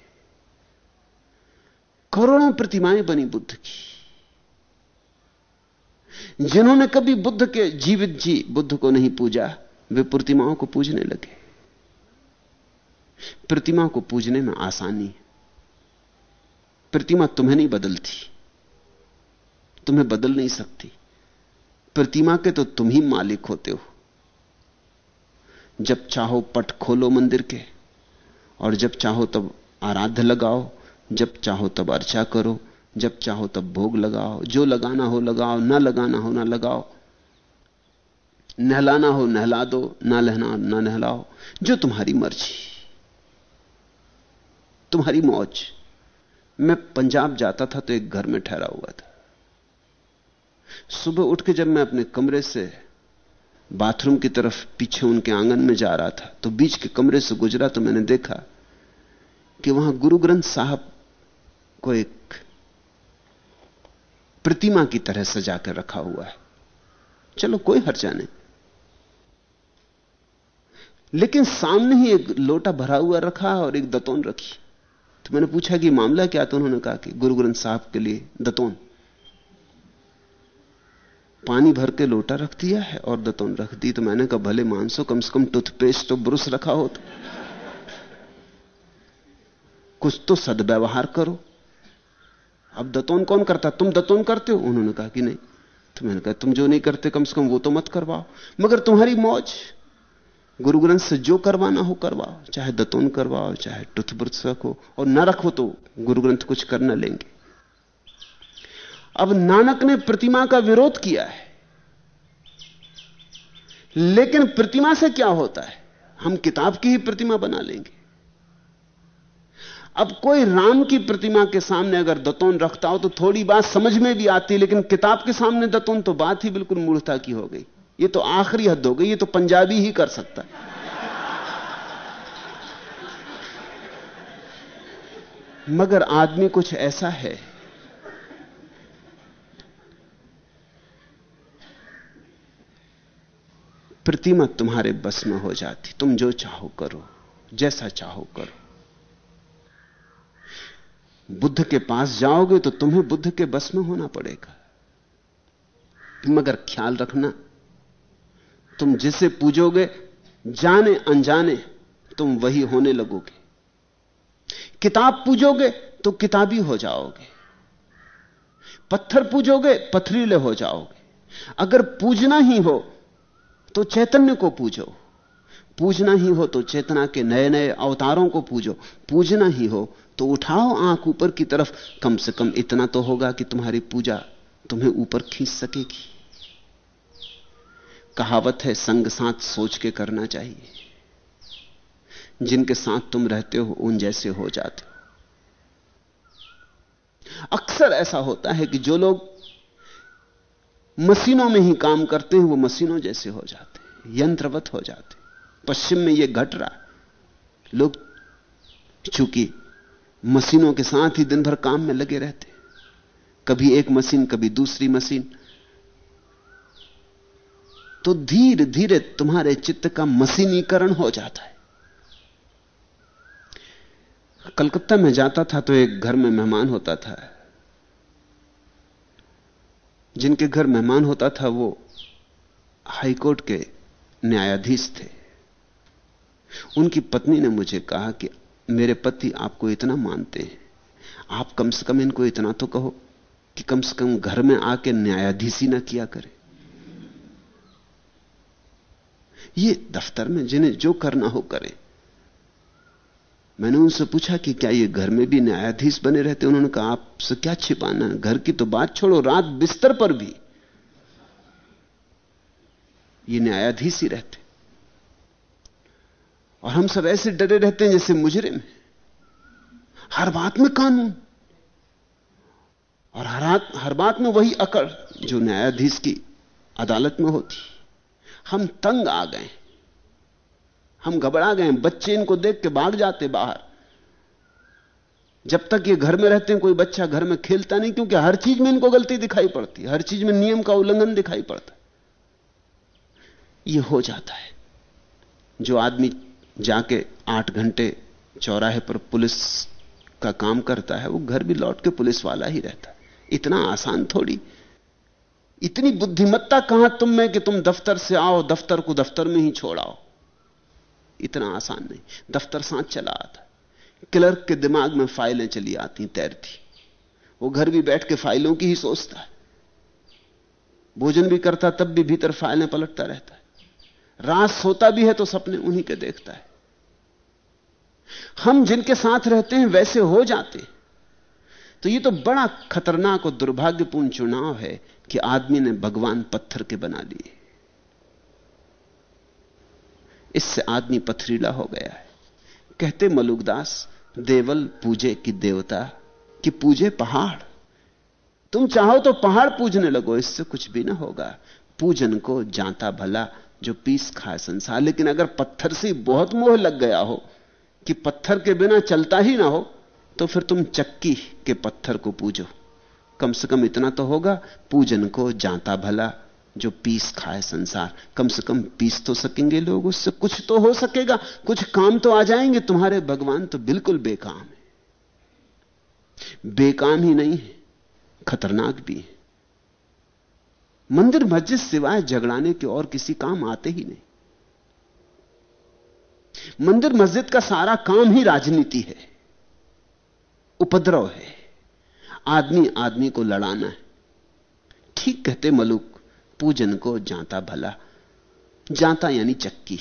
करोड़ों प्रतिमाएँ बनी बुद्ध की। जिन्होंने कभी बुद्ध के जीवित जी बुद्ध को नहीं पूजा, वे प्रतिमाओं को पूजने लगे। प्रतिमा को पूजने में आसानी है। प्रतिमा तुम्हें नहीं बदलती। तुम्हें बदल नहीं सकती। प्रतिमा के तो तुम ही मालिक होते हो। जब चाहो पट खोलो मंदिर के, और जब चाहो तब आराध्य लगाओ, जब चाहो तब अर्चा करो, जब चाहो तब भोग लगाओ, जो लगाना हो लगाओ, ना लगाना हो ना लगाओ। नहलाना हो नहला दो, ना लहना ना नहलाओ। जो तुम्हारी मर्ज़ी। तुम्हारी मौज। मैं पंजाब जाता था तो एक घर में ठहरा हुआ था। सुबह उठ के जब मैं अपने कमरे से बाथरूम की तरफ़ पीछे उनके आँगन में जा रहा था तो बीच के कमरे से गुजरा तो मैंने देखा कि वहाँ गुरु ग्रंथ साहब को एक प्रतिमा की तरह सजा कर रखा हुआ है। चलो कोई हर्जा नहीं। लेकिन सामने ही एक लोटा भरा हुआ रखा और एक दतौन रखी। तो मैंने पूछा कि मामला क्या? तो उन्होंने कहा कि गुरु ग्रंथ साहब के लिए दतौन। पानी भर के लोटा रख दिया है और दतौन रख दी। तो मैंने कहा, भले मानसो, कम से कम टूथपेस्ट तो ब्रुश रखा हो तो। कुछ तो सदव्यवहार करो। अब दतौन कौन करता? तुम दतौन करते हो? उन्होंने कहा कि नहीं। तो मैंने कहा, तुम जो नहीं करते, कम से कम वो तो मत करवाओ। मगर तुम्हारी मौज गुरु ग्रंथ से जो करवाना हो करवाओ, चाहे दतोन करवाओ, चाहे टूथब्रश रखो, और न रखो तो गुरु ग्रंथ कुछ कर न लेंगे। अब नानक ने प्रतिमा का विरोध किया है। लेकिन प्रतिमा से क्या होता है? हम किताब की ही प्रतिमा बना लेंगे। अब कोई राम की प्रतिमा के सामने अगर दतौन रखता हो तो थोड़ी बात समझ में भी आती, लेकिन किताब के सामने दतोन तो बात ही बिल्कुल मूर्खता की हो गई। ये तो आखिरी हद हो गई, ये तो पंजाबी ही कर सकता। है मगर आदमी कुछ ऐसा है, प्रतिमा तुम्हारे बस में हो जाती, तुम जो चाहो करो, जैसा चाहो करो। बुद्ध के पास जाओगे तो तुम्हें बुद्ध के बस में होना पड़ेगा। मगर ख्याल रखना तुम जिसे पूजोगे, जाने अनजाने, तुम वही होने लगोगे। किताब पूजोगे तो किताबी हो जाओगे। पत्थर पूजोगे, पथरीले हो जाओगे। अगर पूजना ही हो तो चैतन्य को पूजो। पूजना ही हो तो चेतना के नए नए अवतारों को पूजो। पूजना ही हो तो उठाओ आँख ऊपर की तरफ़। कम से कम इतना तो होगा कि तुम्हारी पूजा तुम्हें ऊपर खींच सकेगी। कहावत है, संग साथ सोच के करना चाहिए। जिनके साथ तुम रहते हो, उन जैसे हो जाते हो। अक्सर ऐसा होता है कि जो लोग मशीनों में ही काम करते हैं, वो मशीनों जैसे हो जाते हैं, यंत्रवत हो जाते पश्चिम में ये घट रहा लोग चूँकि मशीनों के साथ ही दिन भर काम में लगे रहते कभी एक मशीन, कभी दूसरी मशीन। तो धीरे धीरे तुम्हारे चित्त का मशीनीकरण हो जाता है। कलकत्ता में जाता था तो एक घर में मेहमान होता था। जिनके घर मेहमान होता था वो हाईकोर्ट के न्यायाधीश थे। उनकी पत्नी ने मुझे कहा कि मेरे पति आपको इतना मानते हैं। आप कम से कम इनको इतना तो कहो कि कम से कम घर में आके न्यायाधीशी ना किया करे। ये दफ्तर में जिन्हें जो करना हो करें। मैंने उनसे पूछा कि क्या ये घर में भी न्यायाधीश बने रहते? उन्होंने कहा, आपसे क्या छिपाना है? घर की तो बात छोड़ो, रात बिस्तर पर भी। ये न्यायाधीश ही रहते। और हम सब ऐसे डरे रहते हैं जैसे मुजरे में हर बात में कानून। और हर हर बात में वही अकड़ जो न्यायाधीश की अदालत में होती। हम तंग आ गए। हम घबरा गए। बच्चे इनको देख के भाग जाते बाहर। जब तक ये घर में रहते हैं, कोई बच्चा घर में खेलता नहीं, क्योंकि हर चीज़ में इनको गलती दिखाई पड़ती हर चीज़ में नियम का उल्लंघन दिखाई पड़ता ये हो जाता है। जो आदमी जाके आठ घंटे चौराहे पर पुलिस का काम करता है, वो घर भी लौट के पुलिस वाला ही रहता है। इतना आसान थोड़ी इतनी बुद्धिमत्ता कहाँ तुम में कि तुम दफ्तर से आओ, दफ्तर को दफ्तर में ही छोड़ाओ इतना आसान नहीं। दफ्तर साथ चला आता क्लर्क के दिमाग में फाइलें चली आती, तैरती। वो घर भी बैठ के फाइलों की ही सोचता है। भोजन भी करता, तब भी भीतर फाइलें पलटता रहता है। रात सोता भी है तो सपने उन्हीं के देखता है। हम जिनके साथ रहते हैं, वैसे हो जाते तो ये तो बड़ा खतरनाक और दुर्भाग्यपूर्ण चुनाव है कि आदमी ने भगवान पत्थर के बना दिए। इससे आदमी पथरीला हो गया है। कहते मलुकदास देवल पूजे की देवता कि पूजे पहाड़। तुम चाहो तो पहाड़ पूजने लगो, इससे कुछ भी ना होगा। पूजन को जाता भला जो पीस खाए संसार। लेकिन अगर पत्थर से बहुत मोह लग गया हो कि पत्थर के बिना चलता ही ना हो तो फिर तुम चक्की के पत्थर को पूजो। कम से कम इतना तो होगा, पूजन को जाता भला, जो पीस खाए संसार। कम से कम पीस तो सकेंगे लोग, उससे कुछ तो हो सकेगा, कुछ काम तो आ जाएँगे। तुम्हारे भगवान तो बिल्कुल बेकाम है। बेकाम ही नहीं है, खतरनाक भी है। मंदिर मस्जिद सिवाय झगड़ाने के और किसी काम आते ही नहीं। मंदिर मस्जिद का सारा काम ही राजनीति है। उपद्रव है। आदमी आदमी को लड़ाना है। ठीक कहते मलुक, पूजन को जाता भला। जाता यानी चक्की।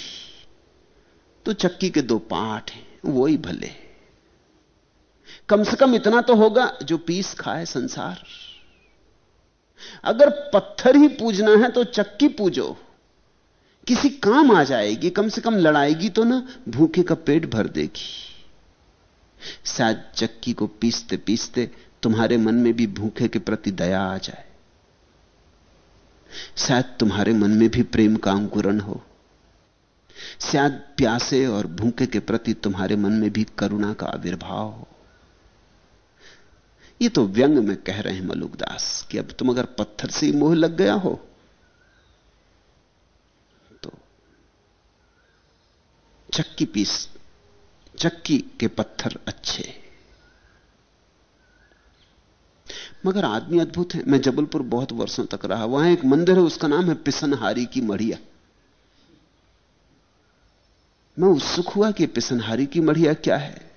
तो चक्की के दो पाठ हैं वो ही भले। कम से कम इतना तो होगा जो पीस खाए संसार। अगर पत्थर ही पूजना है तो चक्की पूजो। किसी काम आ जाएगी, कम से कम लड़ाएगी तो ना, भूखे का पेट भर देगी। शायद चक्की को पीसते पीसते तुम्हारे मन में भी भूखे के प्रति दया आ जाए। शायद तुम्हारे मन में भी प्रेम का अंकुरण हो। शायद प्यासे और भूखे के प्रति तुम्हारे मन में भी करुणा का आविर्भाव हो। ये तो व्यंग में कह रहे हैं मलुकदास कि अब तुम अगर पत्थर से ही मोह लग गया हो तो चक्की पीस चक्की के पत्थर अच्छे। मगर आदमी अद्भुत है। मैं जबलपुर बहुत वर्षों तक रहा। वहाँ एक मंदिर है, उसका नाम है पिसनहारी की मढ़िया। मैं उत्सुक हुआ कि पिसनहारी की मढ़िया क्या है।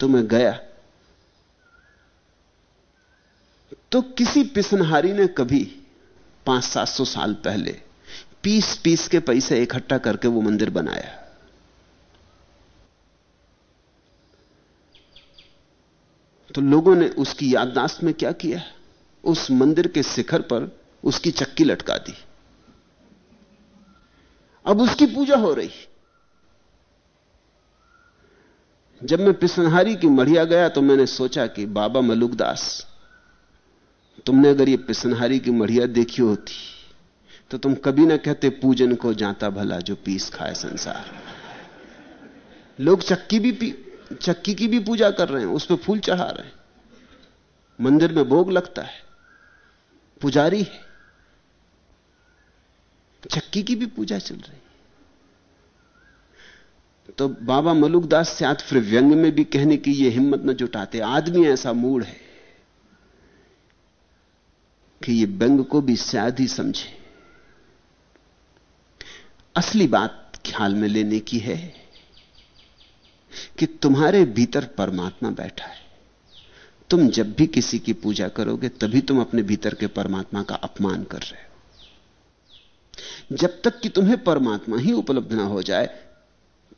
तो मैं गया। तो किसी पिसनहारी ने कभी पाँच सात सौ साल पहले पीस पीस के पैसे इकट्ठा करके वो मंदिर बनाया। तो लोगों ने उसकी याददाश्त में क्या किया? उस मंदिर के शिखर पर उसकी चक्की लटका दी। अब उसकी पूजा हो रही। जब मैं पिसनहारी की मढ़िया गया तो मैंने सोचा कि बाबा मलुकदास, तुमने अगर ये पिसनहारी की मढ़िया देखी होती तो तुम कभी ना कहते पूजन को जाता भला जो पीस खाए संसार। लोग चक्की भी पी चक्की की भी पूजा कर रहे हैं, उस पर फूल चढ़ा रहे हैं। मंदिर में भोग लगता है। पुजारी है। चक्की की भी पूजा चल रही है। तो बाबा मलुकदास साथ फिर व्यंग में भी कहने की ये हिम्मत न जुटाते। आदमी ऐसा मूड है कि ये व्यंग को भी शायद ही समझे। असली बात ख्याल में लेने की है। कि तुम्हारे भीतर परमात्मा बैठा है। तुम जब भी किसी की पूजा करोगे, तभी तुम अपने भीतर के परमात्मा का अपमान कर रहे हो। जब तक कि तुम्हें परमात्मा ही उपलब्ध ना हो जाए,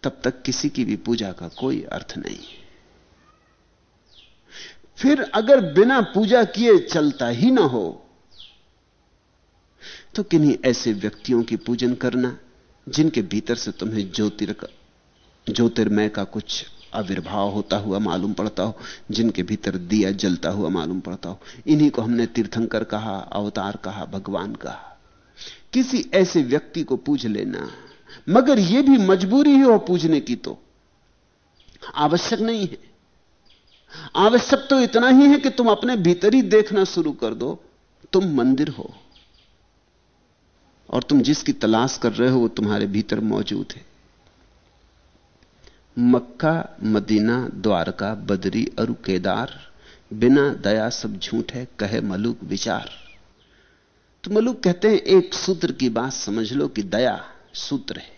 तब तक किसी की भी पूजा का कोई अर्थ नहीं फिर अगर बिना पूजा किए चलता ही ना हो तो किन्हीं ऐसे व्यक्तियों की पूजन करना, जिनके भीतर से तुम्हें ज्योतिर ज्योतिर्मय का कुछ आविर्भाव होता हुआ मालूम पड़ता हो, जिनके भीतर दिया जलता हुआ मालूम पड़ता हो। इन्हीं को हमने तीर्थंकर कहा, अवतार कहा, भगवान कहा। किसी ऐसे व्यक्ति को पूज लेना, मगर यह भी मजबूरी ही हो पूजने की तो। आवश्यक नहीं है। आवश्यक तो इतना ही है कि तुम अपने भीतर ही देखना शुरू कर दो। तुम मंदिर हो, और तुम जिसकी तलाश कर रहे हो वो तुम्हारे भीतर मौजूद है। मक्का, मदीना, द्वारका, बदरी और केदार, बिना दया सब झूठ है, कहे मलुक विचार। तो मलुक कहते हैं, एक सूत्र की बात समझ लो कि दया सूत्र है।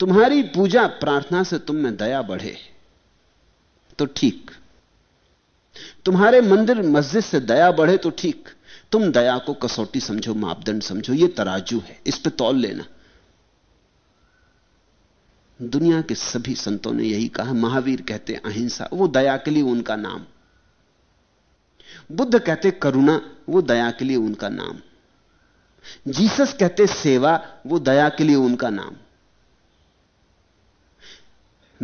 तुम्हारी पूजा प्रार्थना से तुम में दया बढ़े। तो ठीक। तुम्हारे मंदिर मस्जिद से दया बढ़े तो ठीक। तुम दया को कसौटी समझो, मापदंड समझो यह तराजू है, इस पे तौल लेना। दुनिया के सभी संतों ने यही कहा, महावीर कहते अहिंसा, वो दया के लिए उनका नाम। बुद्ध कहते करुणा, वो दया के लिए उनका नाम। जीसस कहते सेवा, वो दया के लिए उनका नाम।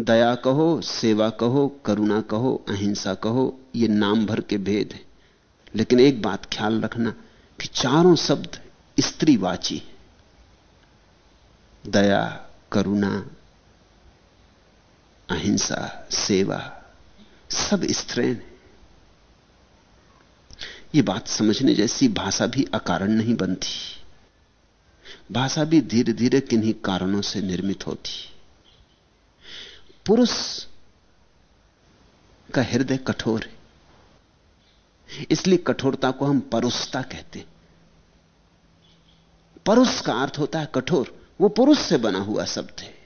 दया कहो, सेवा कहो, करुणा कहो, अहिंसा कहो, ये नाम भर के भेद है। लेकिन एक बात ख्याल रखना कि चारों शब्द स्त्रीवाची दया, करुणा अहिंसा, सेवा, सब स्त्रीण ये बात समझने जैसी भाषा भी अकारण नहीं बनती। भाषा भी धीरे धीरे किन्हीं कारणों से निर्मित होती। पुरुष का हृदय कठोर है। इसलिए कठोरता को हम परुषता कहते हैं। परुष का अर्थ होता है कठोर। वो पुरुष से बना हुआ शब्द है।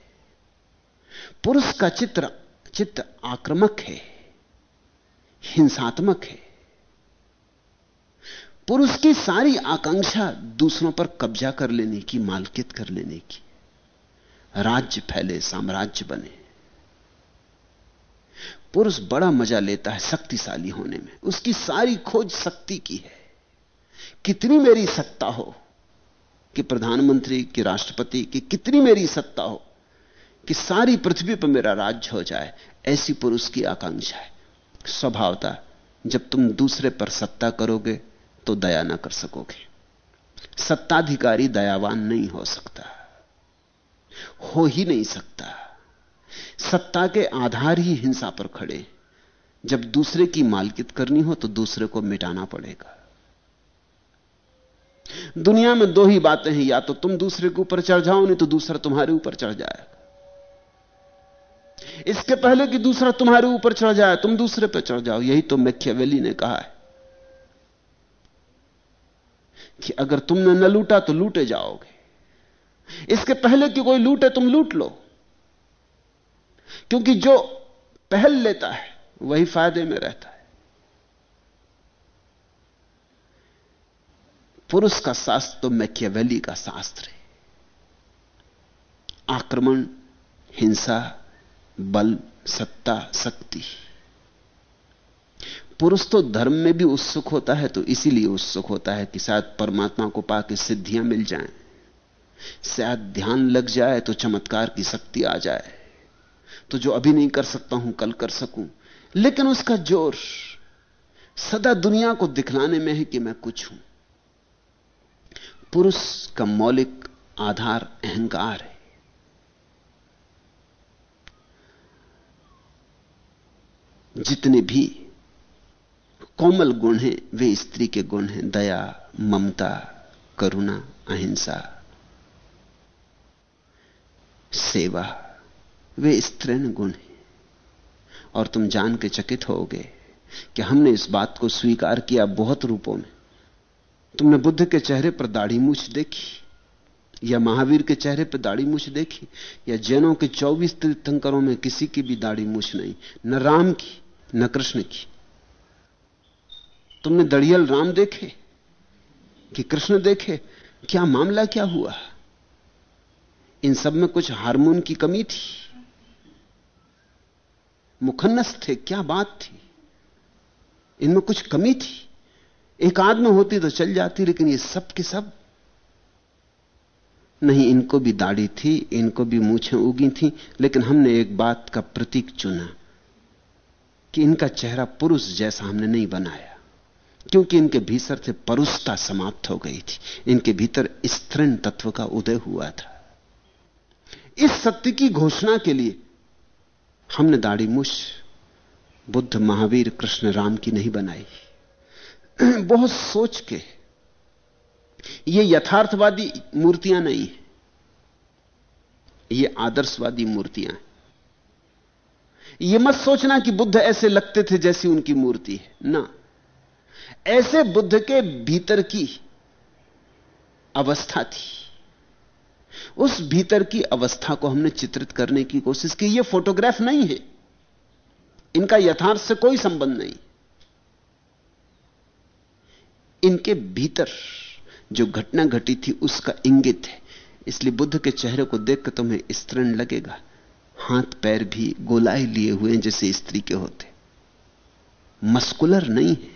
पुरुष का चित्र चित्त आक्रमक है, हिंसात्मक है। पुरुष की सारी आकांक्षा दूसरों पर कब्जा कर लेने की मालकित कर लेने की। राज्य फैले, साम्राज्य बने। पुरुष बड़ा मज़ा लेता है शक्तिशाली होने में। उसकी सारी खोज शक्ति की है। कितनी मेरी सत्ता हो कि प्रधानमंत्री, कि राष्ट्रपति, की कितनी मेरी सत्ता हो कि सारी पृथ्वी पर मेरा राज्य हो जाए, ऐसी पुरुष की आकांक्षा है। स्वभावता, जब तुम दूसरे पर सत्ता करोगे तो दया ना कर सकोगे। सत्ताधिकारी दयावान नहीं हो सकता। हो ही नहीं सकता। सत्ता के आधार ही हिंसा पर खड़े। जब दूसरे की मालकित करनी हो तो दूसरे को मिटाना पड़ेगा। दुनिया में दो ही बातें हैं, या तो तुम दूसरे के ऊपर चढ़ जाओ, नहीं तो दूसरा तुम्हारे ऊपर चढ़ जाएगा। इसके पहले कि दूसरा तुम्हारे ऊपर चढ़ जाए, तुम दूसरे पर चढ़ जाओ। यही तो मैख्यावेली ने कहा है कि अगर तुमने न लूटा तो लूटे जाओगे। इसके पहले कि कोई लूटे तुम लूट लो। क्योंकि जो पहल लेता है, वही फ़ायदे में रहता है। पुरुष का शास्त्र तो मैकियावेली का शास्त्र है। आक्रमण, हिंसा बल, सत्ता, शक्ति। पुरुष तो धर्म में भी उत्सुक होता है तो इसीलिए उत्सुक होता है कि शायद परमात्मा को पाके सिद्धियाँ मिल जाएँ। शायद ध्यान लग जाए तो चमत्कार की शक्ति आ जाए। तो जो अभी नहीं कर सकता हूँ, कल कर सकूँ। लेकिन उसका ज़ोर सदा दुनिया को दिखलाने में है कि मैं कुछ हूँ। पुरुष का मौलिक आधार, अहंकार है। जितने भी कोमल गुण हैं, वे स्त्री के गुण हैं। दया, ममता, करुणा, अहिंसा, सेवा, वे स्त्रीण गुण हैं। और तुम जान के चकित होगे कि हमने इस बात को स्वीकार किया बहुत रूपों में। तुमने बुद्ध के चेहरे पर दाढ़ी मूछ देखी, या महावीर के चेहरे पर दाढ़ी मूछ देखी, या जैनों के 24 तीर्थंकरों में किसी की भी दाढ़ी मूछ नहीं, न राम की। न कृष्ण की। तुमने दड़ियल राम देखे? कि कृष्ण देखे? क्या मामला क्या हुआ? इन सब में कुछ हार्मोन की कमी थी? मुखन्नस थे, क्या बात थी? इनमें कुछ कमी थी? एक आध में होती तो चल जाती, लेकिन ये सब के सब? नहीं, इनको भी दाढ़ी थी, इनको भी मूछें उगी थी, लेकिन हमने एक बात का प्रतीक चुना। कि इनका चेहरा पुरुष जैसा हमने नहीं बनाया, क्योंकि इनके भीतर से परुषता समाप्त हो गई थी। इनके भीतर स्त्रीण तत्व का उदय हुआ था। इस सत्य की घोषणा के लिए हमने दाढ़ी मुश बुद्ध महावीर कृष्ण राम की नहीं बनाई। बहुत सोच के ये यथार्थवादी मूर्तियाँ नहीं है। ये आदर्शवादी मूर्तियाँ हैं। ये मत सोचना कि बुद्ध ऐसे लगते थे जैसी उनकी मूर्ति है। ना। ऐसे बुद्ध के भीतर की अवस्था थी। उस भीतर की अवस्था को हमने चित्रित करने की कोशिश की। यह फोटोग्राफ नहीं है। इनका यथार्थ से कोई संबंध नहीं। इनके भीतर जो घटना घटी थी, उसका इंगित है। इसलिए बुद्ध के चेहरे को देखकर तुम्हें स्तृण लगेगा। हाथ पैर भी गोलाए लिए हुए हैं जैसे स्त्री के होते। मस्कुलर नहीं है।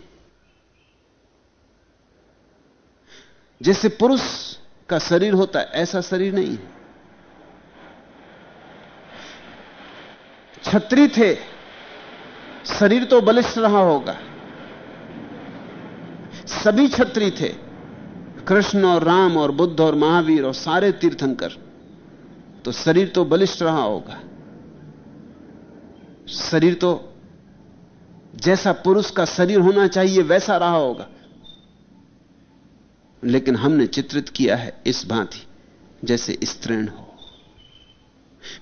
जैसे पुरुष का शरीर होता है ऐसा शरीर नहीं है। छत्री थे, शरीर तो बलिष्ठ रहा होगा। सभी छत्री थे, कृष्ण और राम और बुद्ध और महावीर और सारे तीर्थंकर। तो शरीर तो बलिष्ठ रहा होगा। शरीर तो जैसा पुरुष का शरीर होना चाहिए, वैसा रहा होगा। लेकिन हमने चित्रित किया है इस भांति, जैसे स्त्रीण हो।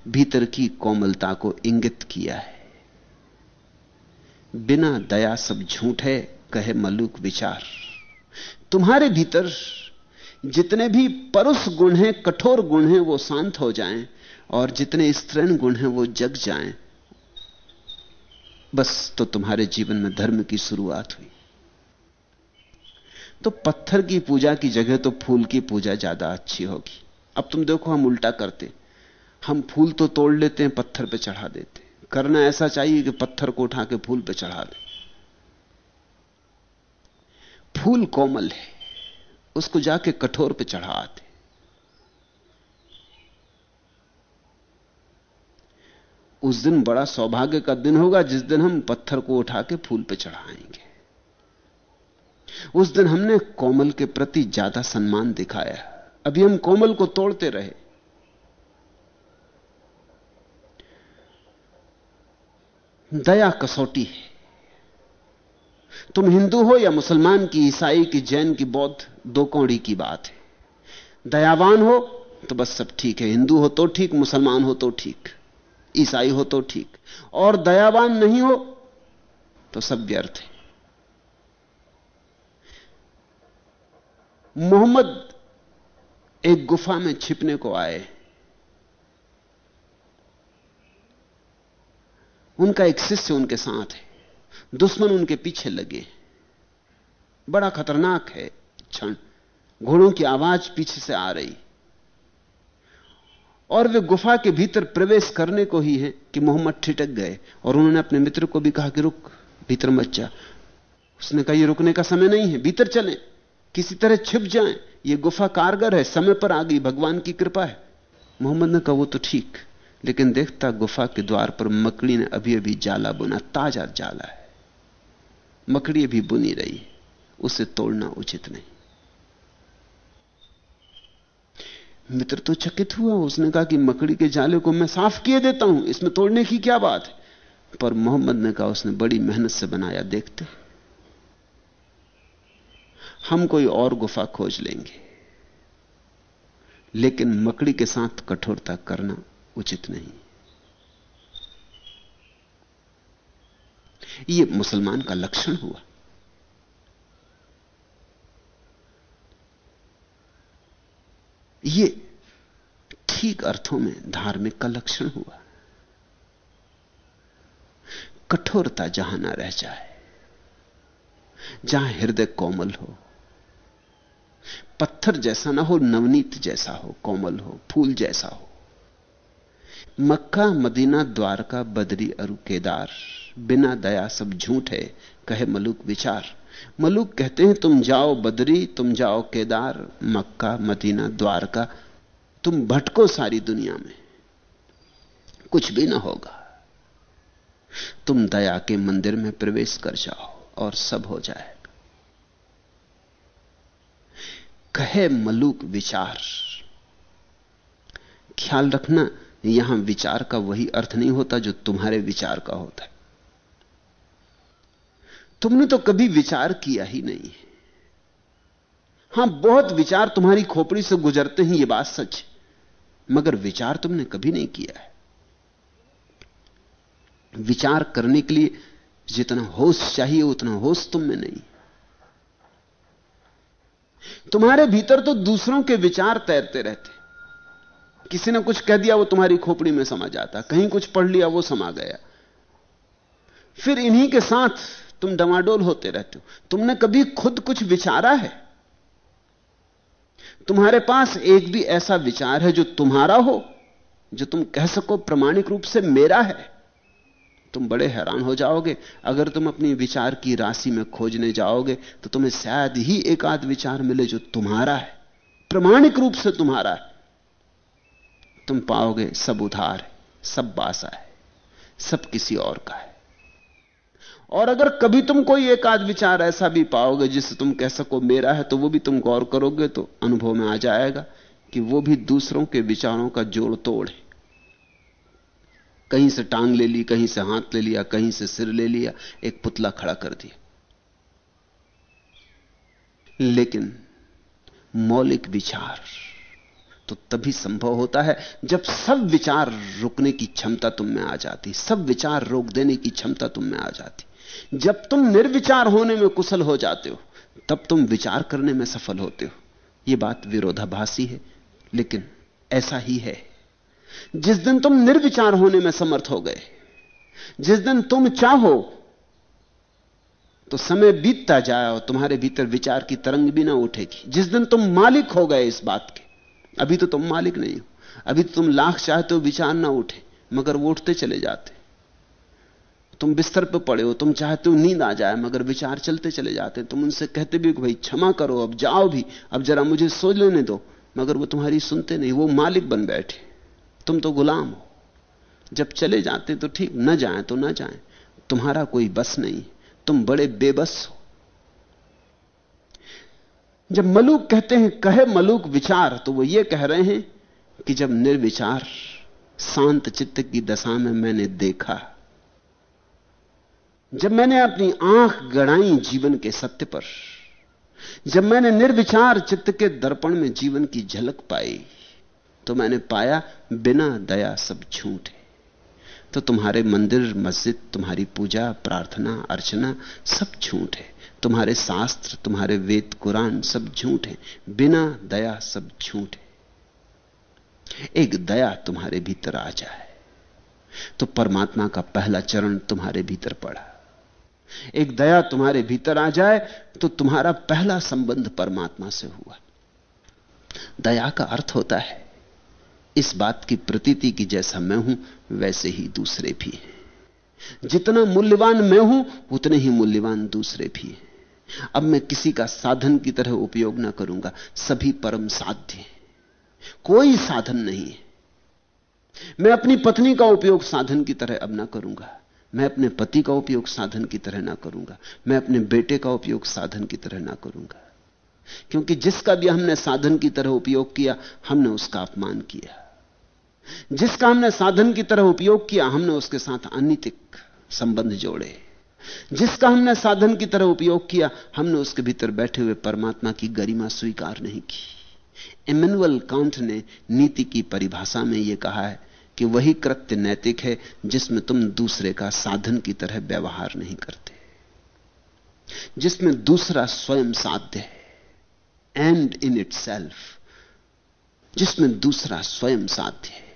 भीतर की कोमलता को इंगित किया है। बिना दया सब झूठ है, कहे मलुक विचार। तुम्हारे भीतर जितने भी परुष गुण हैं, कठोर गुण हैं, वो शांत हो जाएँ, और जितने स्त्रीण गुण हैं, वो जग जाएँ। बस तो तुम्हारे जीवन में धर्म की शुरुआत हुई। तो पत्थर की पूजा की जगह तो फूल की पूजा ज़्यादा अच्छी होगी। अब तुम देखो हम उल्टा करते हम फूल तो तोड़ लेते हैं, पत्थर पे चढ़ा देते करना ऐसा चाहिए कि पत्थर को उठा के फूल पे चढ़ा दे। फूल कोमल है, उसको जाके कठोर पे चढ़ा आते उस दिन बड़ा सौभाग्य का दिन होगा जिस दिन हम पत्थर को उठा के फूल पे चढ़ाएँगे। उस दिन हमने कोमल के प्रति ज़्यादा सम्मान दिखाया। अभी हम कोमल को तोड़ते रहे। दया कसौटी है। तुम हिंदू हो या मुसलमान की, ईसाई की, जैन की, बौद्ध, दो कौड़ी की बात है। दयावान हो तो बस सब ठीक है। हिंदू हो तो ठीक, मुसलमान हो तो ठीक। ईसाई हो तो ठीक। और दयावान नहीं हो तो सब व्यर्थ है। मोहम्मद एक गुफा में छिपने को आए। उनका एक शिष्य उनके साथ है। दुश्मन उनके पीछे लगे। बड़ा खतरनाक है क्षण। घोड़ों की आवाज़ पीछे से आ रही। और वे गुफा के भीतर प्रवेश करने को ही है कि मोहम्मद ठिटक गए। और उन्होंने अपने मित्र को भी कहा कि रुक, भीतर मत जा। उसने कहा यह रुकने का समय नहीं है, भीतर चलें। किसी तरह छिप जाएँ। ये गुफा कारगर है, समय पर आ गई, भगवान की कृपा है। मोहम्मद ने कहा, वो तो ठीक, लेकिन देखता गुफा के द्वार पर मकड़ी ने अभी अभी जाला बुना, ताज़ा जाला है। मकड़ी अभी बुनी रही उसे तोड़ना उचित नहीं। मित्र तो चकित हुआ, उसने कहा कि मकड़ी के जाले को मैं साफ़ किए देता हूँ, इसमें तोड़ने की क्या बात है? पर मोहम्मद ने कहा, उसने बड़ी मेहनत से बनाया, देखते हम कोई और गुफा खोज लेंगे। लेकिन मकड़ी के साथ कठोरता करना उचित नहीं। यह मुसलमान का लक्षण हुआ। यह ठीक अर्थों में धार्मिक का लक्षण हुआ। कठोरता जहाँ ना रह जाए, जहाँ हृदय कोमल हो, पत्थर जैसा ना हो, नवनीत जैसा हो, कोमल हो, फूल जैसा हो। मक्का, मदीना, द्वारका, बदरी, अरु, केदार, बिना दया सब झूठ है, कहे मलुक विचार। मलुक कहते हैं, तुम जाओ बदरी, तुम जाओ केदार, मक्का, मदीना, द्वारका, तुम भटको सारी दुनिया में। कुछ भी ना होगा। तुम दया के मंदिर में प्रवेश कर जाओ और सब हो जाएगा। कहे मलूक विचार। ख्याल रखना, यहाँ विचार का वही अर्थ नहीं होता जो तुम्हारे विचार का होता है। तुमने तो कभी विचार किया ही नहीं हाँ। बहुत विचार तुम्हारी खोपड़ी से गुजरते हैं यह बात सच मगर विचार तुमने कभी नहीं किया है। विचार करने के लिए जितना होश चाहिए, उतना होश तुम में नहीं। तुम्हारे भीतर तो दूसरों के विचार तैरते रहते। किसी ने कुछ कह दिया, वो तुम्हारी खोपड़ी में समा जाता। कहीं कुछ पढ़ लिया, वो समा गया। फिर इन्हीं के साथ तुम डमाडोल होते रहते हो। तुमने कभी खुद कुछ विचारा है? तुम्हारे पास एक भी ऐसा विचार है जो तुम्हारा हो, जो तुम कह सको प्रमाणिक रूप से मेरा है? तुम बड़े हैरान हो जाओगे। अगर तुम अपनी विचार की राशि में खोजने जाओगे तो तुम्हें शायद ही एक आध विचार मिले जो तुम्हारा है। प्रमाणिक रूप से तुम्हारा है। तुम पाओगे सब उधार है, सब बासा है, सब किसी और का है। और अगर कभी तुम कोई एक आध विचार ऐसा भी पाओगे जिससे तुम कह सको, मेरा है तो वो भी तुम गौर करोगे तो अनुभव में आ जाएगा कि वो भी दूसरों के विचारों का जोड़ तोड़ है। कहीं से टांग ले ली कहीं से हाथ ले लिया, कहीं से सिर ले लिया, एक पुतला खड़ा कर दिया। लेकिन मौलिक विचार तो तभी संभव होता है जब सब विचार रुकने की क्षमता तुम में आ जाती सब विचार रोक देने की क्षमता तुम में आ जाती जब तुम निर्विचार होने में कुशल हो जाते हो, तब तुम विचार करने में सफल होते हो। यह बात विरोधाभासी है, लेकिन ऐसा ही है। जिस दिन तुम निर्विचार होने में समर्थ हो गए, जिस दिन तुम चाहो तो समय बीतता जाए और तुम्हारे भीतर विचार की तरंग भी ना उठेगी। जिस दिन तुम मालिक हो गए इस बात के, अभी तो तुम मालिक नहीं हो। अभी तो तुम लाख चाहते हो, विचार ना उठे, मगर वो उठते चले जाते। तुम बिस्तर पर पड़े हो, तुम चाहते हो नींद आ जाए, मगर विचार चलते चले जाते तुम उनसे कहते भी भाई क्षमा करो, अब जाओ भी, अब जरा मुझे सोच लेने दो, मगर वो तुम्हारी सुनते नहीं, वो मालिक बन बैठे। तुम तो गुलाम हो। जब चले जाते तो ठीक, न जाए तो न जाए, तुम्हारा कोई बस नहीं, तुम बड़े बेबस हो। जब मलूक कहते हैं, कहे मलूक विचार तो वो ये कह रहे हैं कि जब निर्विचार, शांत चित्त की दशा में मैंने देखा जब मैंने अपनी आँख गड़ाई जीवन के सत्य पर, जब मैंने निर्विचार चित्त के दर्पण में जीवन की झलक पाई तो मैंने पाया बिना दया सब झूठ। है तो तुम्हारे मंदिर, मस्जिद, तुम्हारी पूजा, प्रार्थना, अर्चना सब झूठ। है तुम्हारे शास्त्र, तुम्हारे वेद, कुरान सब झूठ। है बिना दया सब झूठ। है एक दया तुम्हारे भीतर आ जाए तो परमात्मा का पहला चरण तुम्हारे भीतर पड़ा। एक दया तुम्हारे भीतर आ जाए तो तुम्हारा पहला संबंध परमात्मा से हुआ। दया का अर्थ होता है, इस बात की प्रतीति की जैसा मैं हूँ, वैसे ही दूसरे भी हैं। जितना मूल्यवान मैं हूँ, उतने ही मूल्यवान दूसरे भी हैं। अब मैं किसी का साधन की तरह उपयोग ना करूँगा, सभी परम साध्य कोई साधन नहीं है। मैं अपनी पत्नी का उपयोग साधन की तरह अब ना करूँगा। मैं अपने पति का उपयोग साधन की तरह ना करूँगा। मैं अपने बेटे का उपयोग साधन की तरह ना करूँगा। क्योंकि जिसका भी हमने साधन की तरह उपयोग किया, हमने उसका अपमान किया। जिसका हमने साधन की तरह उपयोग किया, हमने उसके साथ अनितिक संबंध जोड़े। जिसका हमने साधन की तरह उपयोग किया, हमने उसके भीतर बैठे हुए परमात्मा की गरिमा स्वीकार नहीं की। इमेनुअल काउंट ने नीति की परिभाषा में यह कहा है कि वही कृत्य नैतिक है जिसमें तुम दूसरे का साधन की तरह व्यवहार नहीं करते। जिसमें दूसरा स्वयं साध्य है एंड इन इट जिसमें दूसरा स्वयं साध्य है।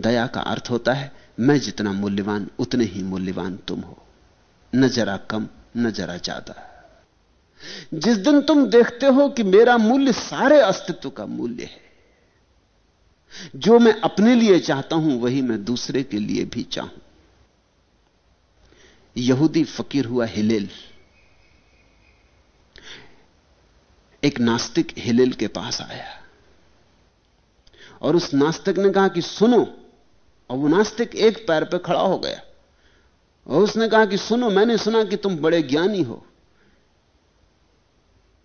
दया का अर्थ होता है, मैं जितना मूल्यवान, उतने ही मूल्यवान तुम हो। न जरा कम, न जरा ज़्यादा। जिस दिन तुम देखते हो कि मेरा मूल्य सारे अस्तित्व का मूल्य है जो मैं अपने लिए चाहता हूँ, वही मैं दूसरे के लिए भी चाहूँ। यहूदी फकीर हुआ हिलेल। एक नास्तिक हिलेल के पास आया। और उस नास्तिक ने कहा कि सुनो, और वो नास्तिक एक पैर पर खड़ा हो गया। और उसने कहा कि सुनो, मैंने सुना कि तुम बड़े ज्ञानी हो।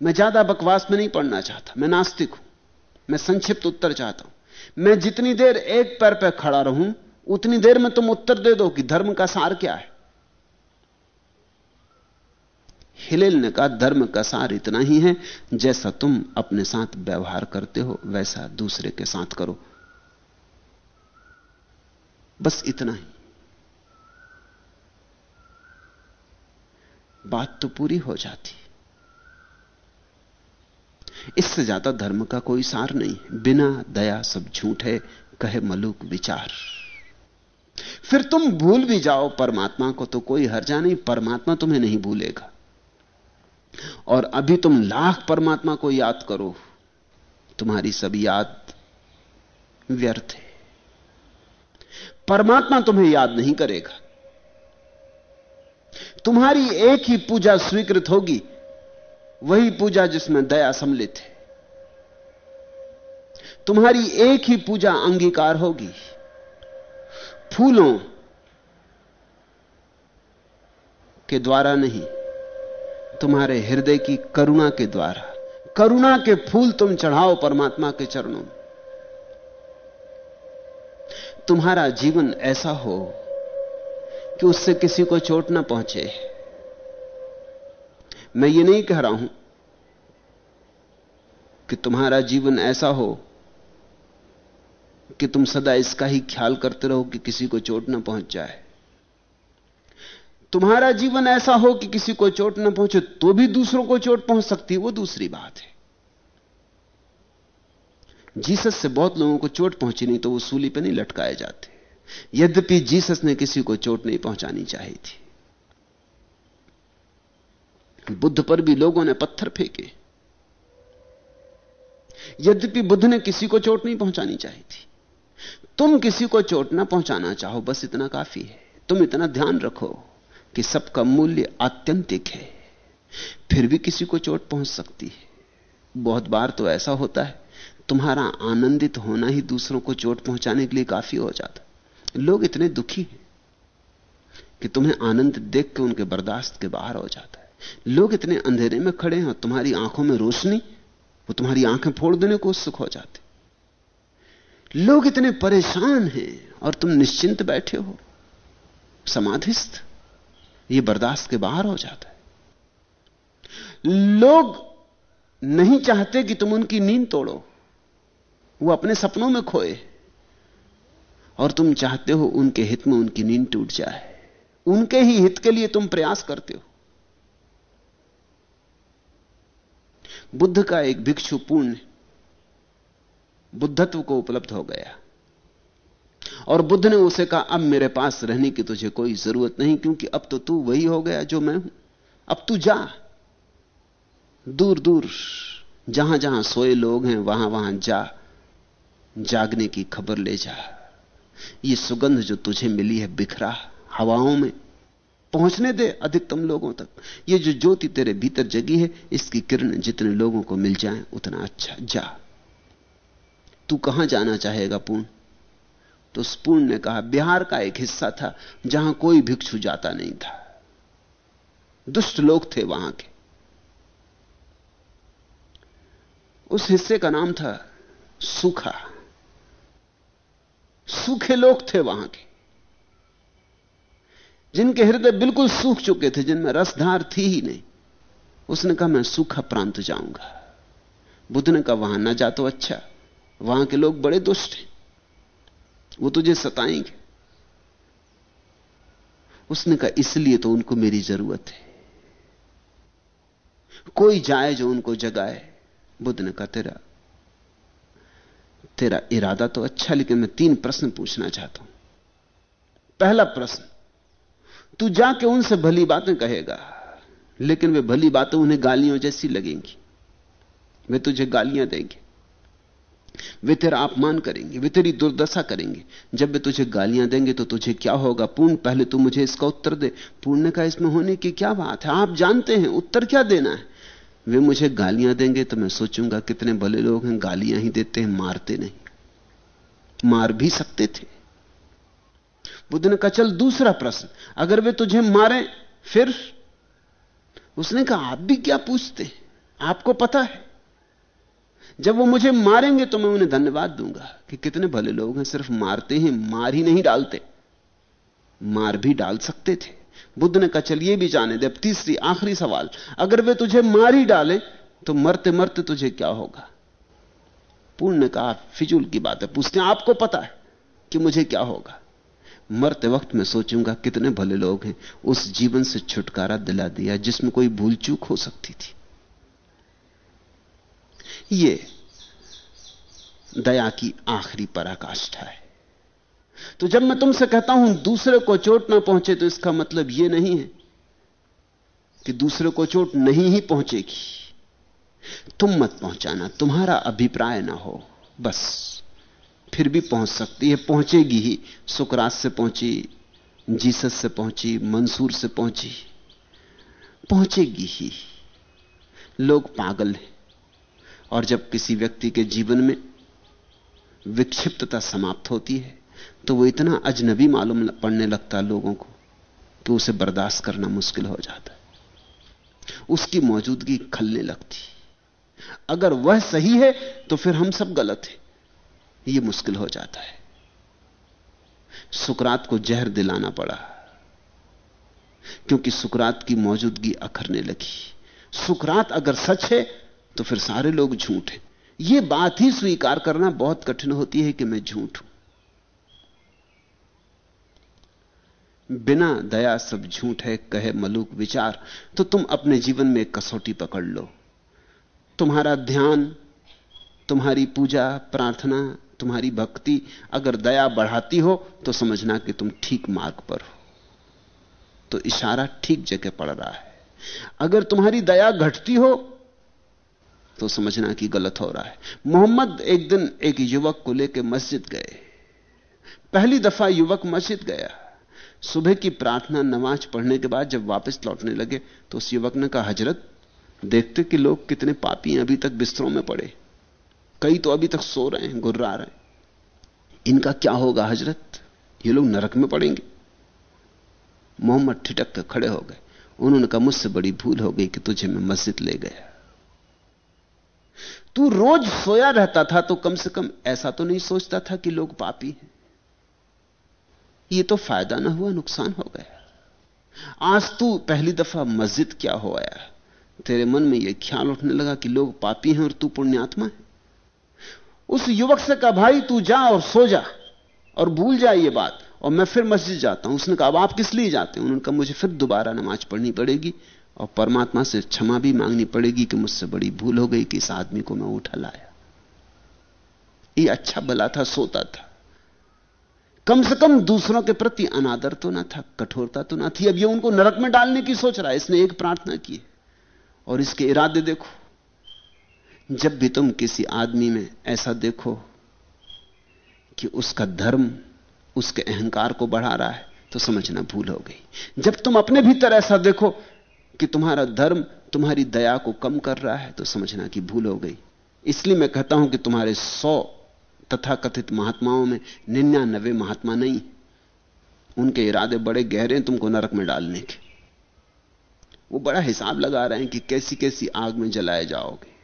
मैं ज़्यादा बकवास में नहीं पढ़ना चाहता, मैं नास्तिक हूँ। मैं संक्षिप्त उत्तर चाहता हूँ। मैं जितनी देर एक पैर पर खड़ा रहूँ, उतनी देर में तुम उत्तर दे दो कि धर्म का सार क्या है। हिलेल ने कहा, धर्म का सार इतना ही है, जैसा तुम अपने साथ व्यवहार करते हो, वैसा दूसरे के साथ करो। बस इतना ही। बात तो पूरी हो जाती इससे ज़्यादा धर्म का कोई सार नहीं। बिना दया सब झूठ है, कहे मलुक विचार। फिर तुम भूल भी जाओ, परमात्मा को तो कोई हर्जा नहीं, परमात्मा तुम्हें नहीं भूलेगा। और अभी तुम लाख परमात्मा को याद करो, तुम्हारी सब याद व्यर्थ है। परमात्मा तुम्हें याद नहीं करेगा। तुम्हारी एक ही पूजा स्वीकृत होगी वही पूजा जिसमें दया सम्मिलित है। तुम्हारी एक ही पूजा अंगीकार होगी। फूलों के द्वारा नहीं, तुम्हारे हृदय की करुणा के द्वारा। करुणा के फूल तुम चढ़ाओ परमात्मा के चरणों में। तुम्हारा जीवन ऐसा हो कि उससे किसी को चोट ना पहुँचे। मैं ये नहीं कह रहा हूँ कि तुम्हारा जीवन ऐसा हो कि तुम सदा इसका ही ख्याल करते रहो कि किसी को चोट ना पहुँच जाए। तुम्हारा जीवन ऐसा हो कि किसी को चोट ना पहुँचे तो भी दूसरों को चोट पहुँच सकती वो दूसरी बात है। जीसस से बहुत लोगों को चोट पहुँची नहीं तो वो सूली पर नहीं लटकाए जाते। यद्यपि जीसस ने किसी को चोट नहीं पहुंचानी चाहिए थी। बुद्ध पर भी लोगों ने पत्थर फेंके। यद्यपि बुद्ध ने किसी को चोट नहीं पहुंचानी चाहिए थी। तुम किसी को चोट ना पहुंचाना चाहो, बस इतना काफ़ी है। तुम इतना ध्यान रखो कि सबका मूल्य आत्यंतिक है। फिर भी किसी को चोट पहुँच सकती है। बहुत बार तो ऐसा होता है, तुम्हारा आनंदित होना ही दूसरों को चोट पहुँचाने के लिए काफ़ी हो जाता। लोग इतने दुखी हैं कि तुम्हें आनंद देख के उनके बर्दाश्त के बाहर हो जाता। लोग इतने अंधेरे में खड़े हैं तुम्हारी आँखों में रोशनी, वो तुम्हारी आँखें फोड़ देने को उत्सुक हो जाते। लोग इतने परेशान हैं और तुम निश्चिंत बैठे हो। समाधिस्थ, ये बर्दाश्त के बाहर हो जाता है। लोग नहीं चाहते कि तुम उनकी नींद तोड़ो। वो अपने सपनों में खोए। और तुम चाहते हो उनके हित में उनकी नींद टूट जाए। उनके ही हित के लिए तुम प्रयास करते हो। बुद्ध का एक भिक्षु पूर्ण बुद्धत्व को उपलब्ध हो गया। और बुद्ध ने उसे कहा, अब मेरे पास रहने की तुझे कोई ज़रूरत नहीं, क्योंकि अब तो तू वही हो गया जो मैं हूँ। अब तू जा। दूर दूर जहाँ जहाँ सोए लोग हैं वहाँ वहाँ जा। जागने की खबर ले जा। ये सुगंध जो तुझे मिली है बिखरा हवाओं में। पहुँचने दे अधिकतम लोगों तक। ये जो ज्योति तेरे भीतर जगी है, इसकी किरण जितने लोगों को मिल जाए, उतना अच्छा। जा। तू कहाँ जाना चाहेगा पूर्ण? तो उस पूर्ण ने कहा, बिहार का एक हिस्सा था, जहाँ कोई भिक्षु जाता नहीं था। दुष्ट लोग थे वहाँ के। उस हिस्से का नाम था सूखा। सूखे लोग थे वहाँ के। जिनके हृदय बिल्कुल सूख चुके थे, जिनमें रसधार थी ही नहीं, उसने कहा, मैं सूखा प्रांत जाऊँगा। बुद्ध ने कहा, वहाँ ना जा तो अच्छा वहाँ के लोग बड़े दुष्ट हैं। वो तुझे सताएँगे। उसने कहा, इसलिए तो उनको मेरी ज़रूरत है। कोई जाए जो उनको जगाए। बुद्ध ने कहा, तेरा तेरा इरादा तो अच्छा लेकिन मैं तीन प्रश्न पूछना चाहता हूँ। पहला प्रश्न तू जाके उनसे भली बातें कहेगा। लेकिन वे भली बातें उन्हें गालियों जैसी लगेंगी। वे तुझे गालियाँ देंगे। वे तेरा अपमान करेंगे। वे तेरी दुर्दशा करेंगे। जब वे तुझे गालियाँ देंगे तो तुझे क्या होगा? पूर्ण पहले तू मुझे इसका उत्तर दे। पूर्ण का इसमें होने की क्या बात है? आप जानते हैं, उत्तर क्या देना है? वे मुझे गालियाँ देंगे तो मैं सोचूँगा, कितने भले लोग हैं, गालियाँ ही देते हैं, मारते नहीं। मार भी सकते थे। बुद्ध ने कहा, चल दूसरा प्रश्न। अगर वे तुझे मारे, फिर? उसने कहा, आप भी क्या पूछते आपको पता है। जब वो मुझे मारेंगे तो मैं उन्हें धन्यवाद दूँगा कि कितने भले लोग हैं, सिर्फ़ मारते हैं, मार ही नहीं डालते। मार भी डाल सकते थे। बुद्ध ने कहा चलिए भी जाने दे, अब तीसरी, आखिरी सवाल। अगर वे तुझे मार ही डाले तो मरते मरते तुझे क्या होगा? पूर्ण ने कहा फिजूल की बात है पूछते हैं, आपको पता है कि मुझे क्या होगा। मरते वक्त मैं सोचूँगा, कितने भले लोग हैं। उस जीवन से छुटकारा दिला दिया, जिसमें कोई भूल चूक हो सकती थी। ये दया की आखिरी पराकाष्ठा है। तो जब मैं तुमसे कहता हूँ, दूसरे को चोट ना पहुँचे तो इसका मतलब यह नहीं है कि दूसरे को चोट नहीं ही पहुंचेगी। तुम मत पहुंचाना, तुम्हारा अभिप्राय ना हो, बस। फिर भी पहुँच सकती है, पहुंचेगी ही। सुकरात से पहुँची, जीसस से पहुँची, मंसूर से पहुँची, पहुंचेगी ही। लोग पागल हैं और जब किसी व्यक्ति के जीवन में विक्षिप्तता समाप्त होती है तो वो इतना अजनबी मालूम पड़ने लगता है लोगों को कि उसे बर्दाश्त करना मुश्किल हो जाता है। उसकी मौजूदगी खलने लगती। अगर वह सही है तो फिर हम सब गलत हैं। यह मुश्किल हो जाता है। सुकरात को जहर दिलाना पड़ा, क्योंकि सुकरात की मौजूदगी अखरने लगी। सुकरात अगर सच है तो फिर सारे लोग झूठ हैं। यह बात ही स्वीकार करना बहुत कठिन होती है कि मैं झूठ हूँ। बिना दया सब झूठ है, कहे मलूक विचार तो तुम अपने जीवन में कसौटी पकड़ लो। तुम्हारा ध्यान, तुम्हारी पूजा, प्रार्थना तुम्हारी भक्ति अगर दया बढ़ाती हो तो समझना कि तुम ठीक मार्ग पर हो। तो इशारा ठीक जगह पड़ रहा है। अगर तुम्हारी दया घटती हो तो समझना कि गलत हो रहा है। मोहम्मद एक दिन एक युवक को लेकर मस्जिद गए। पहली दफ़ा युवक मस्जिद गया। सुबह की प्रार्थना, नमाज़ पढ़ने के बाद जब वापस लौटने लगे तो उस युवक ने कहा, हज़रत, देखते कि लोग कितने पापी हैं, अभी तक बिस्तरों में पड़े। कई तो अभी तक सो रहे हैं, गुर्रा रहे हैं। इनका क्या होगा हज़रत? ये लोग नरक में पड़ेंगे। मोहम्मद ठिटक कर खड़े हो गए। उन्होंने कहा, मुझसे बड़ी भूल हो गई कि तुझे मैं मस्जिद ले गया। तू रोज सोया रहता था तो कम से कम ऐसा तो नहीं सोचता था कि लोग पापी हैं। ये तो फ़ायदा ना हुआ, नुकसान हो गया। आज तू पहली दफ़ा मस्जिद क्या हो आया? तेरे मन में यह ख्याल उठने लगा कि लोग पापी हैं और तू पुण्यात्मा है। उस युवक से कहा, भाई, तू जा और सो जा और भूल जा ये बात। और मैं फिर मस्जिद जाता हूँ। उसने कहा, अब आप किस लिए जाते हैं? उन्होंने कहा, मुझे फिर दोबारा नमाज़ पढ़नी पड़ेगी और परमात्मा से क्षमा भी मांगनी पड़ेगी कि मुझसे बड़ी भूल हो गई कि इस आदमी को मैं उठा लाया। ये अच्छा भला था, सोता था। कम से कम दूसरों के प्रति अनादर तो ना था, कठोरता तो ना थी। अब ये उनको नरक में डालने की सोच रहा है। इसने एक प्रार्थना की और इसके इरादे देखो जब भी तुम किसी आदमी में ऐसा देखो कि उसका धर्म, उसके अहंकार को बढ़ा रहा है तो समझना भूल हो गई। जब तुम अपने भीतर ऐसा देखो कि तुम्हारा धर्म, तुम्हारी दया को कम कर रहा है तो समझना कि भूल हो गई। इसलिए मैं कहता हूँ कि तुम्हारे सौ तथाकथित महात्माओं में निन्यानवे महात्मा नहीं। उनके इरादे बड़े गहरे हैं तुमको नरक में डालने के। वो बड़ा हिसाब लगा रहे हैं कि कैसी कैसी आग में जलाए जाओगे।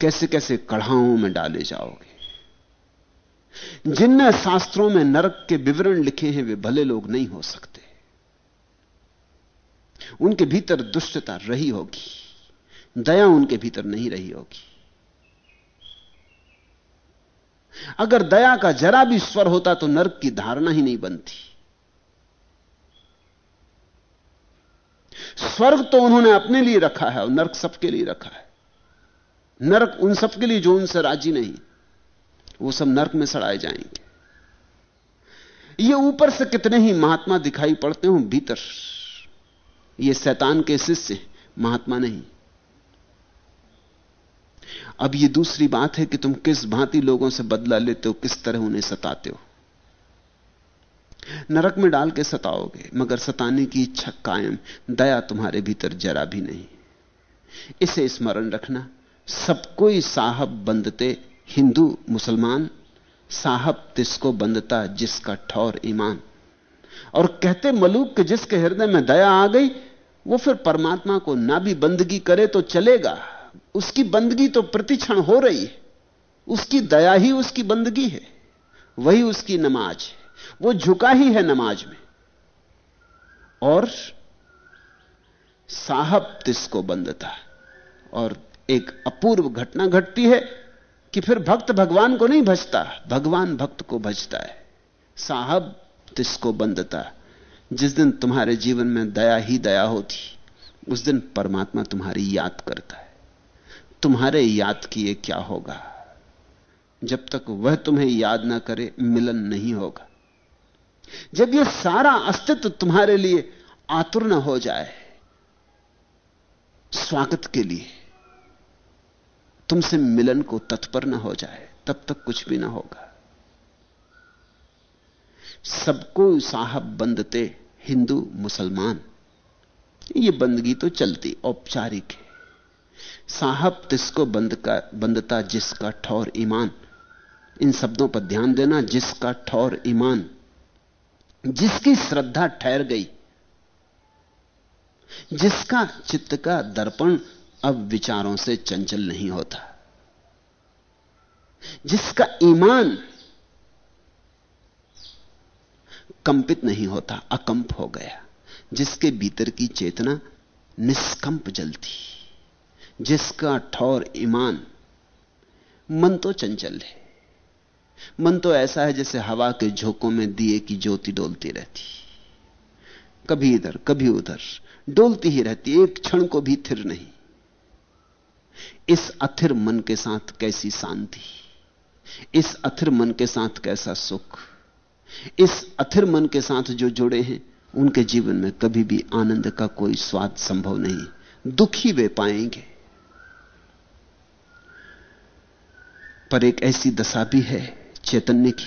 कैसे कैसे कढ़ाओं में डाले जाओगे? जिनने शास्त्रों में नरक के विवरण लिखे हैं, वे भले लोग नहीं हो सकते। उनके भीतर दुष्टता रही होगी, दया उनके भीतर नहीं रही होगी। अगर दया का जरा भी स्वर होता तो नरक की धारणा ही नहीं बनती। स्वर्ग तो उन्होंने अपने लिए रखा है और नरक सबके लिए रखा है। नरक उन सबके लिए जो उनसे राज़ी नहीं, वो सब नरक में सड़ाए जाएँगे। ये ऊपर से कितने ही महात्मा दिखाई पड़ते हो, भीतर। ये शैतान के शिष्य महात्मा नहीं। अब ये दूसरी बात है कि तुम किस भांति लोगों से बदला लेते हो, किस तरह उन्हें सताते हो। नरक में डाल के सताओगे, मगर सताने की इच्छा कायम, दया तुम्हारे भीतर जरा भी नहीं। इसे स्मरण रखना। सब कोई साहब बंदते हिंदू मुसलमान, साहब तिसको बंदता जिसका ठौर ईमान। और कहते मलूक के जिसके हृदय में दया आ गई, वो फिर परमात्मा को ना भी बंदगी करे तो चलेगा। उसकी बंदगी तो प्रतिक्षण हो रही है। उसकी दया ही उसकी बंदगी है। वही उसकी नमाज़ है। वो झुका ही है नमाज़ में। और साहब तिसको बंदता। और एक अपूर्व घटना घटती है कि फिर भक्त भगवान को नहीं भजता। भगवान भक्त को भजता है। साहब, तिसको बंदता। जिस दिन तुम्हारे जीवन में दया ही दया होती, उस दिन परमात्मा तुम्हारी याद करता है। तुम्हारे याद किए क्या होगा? जब तक वह तुम्हें याद ना करे, मिलन नहीं होगा। जब यह सारा अस्तित्व तुम्हारे लिए आतुर न हो जाए, स्वागत के लिए तुमसे मिलन को तत्पर ना हो जाए, तब तक कुछ भी ना होगा। सबको साहब बंदते हिंदू मुसलमान। ये बंदगी तो चलती, औपचारिक है। साहब तिसको बंद का, बंदता जिसका ठौर ईमान। इन शब्दों पर ध्यान देना, जिसका ठौर ईमान। जिसकी श्रद्धा ठहर गई, जिसका चित्त का दर्पण अब विचारों से चंचल नहीं होता। जिसका ईमान कंपित नहीं होता, अकंप हो गया। जिसके भीतर की चेतना निष्कंप जलती। जिसका ठौर ईमान, मन तो चंचल है। मन तो ऐसा है जैसे हवा के झोंकों में दिए की ज्योति डोलती रहती। कभी इधर, कभी उधर, डोलती ही रहती, एक क्षण को भी थिर नहीं। इस अथिर मन के साथ कैसी शांति? इस अथिर मन के साथ कैसा सुख? इस अथिर मन के साथ जो जुड़े हैं, उनके जीवन में कभी भी आनंद का कोई स्वाद संभव नहीं। दुखी वे पाएँगे। पर एक ऐसी दशा भी है चैतन्य की,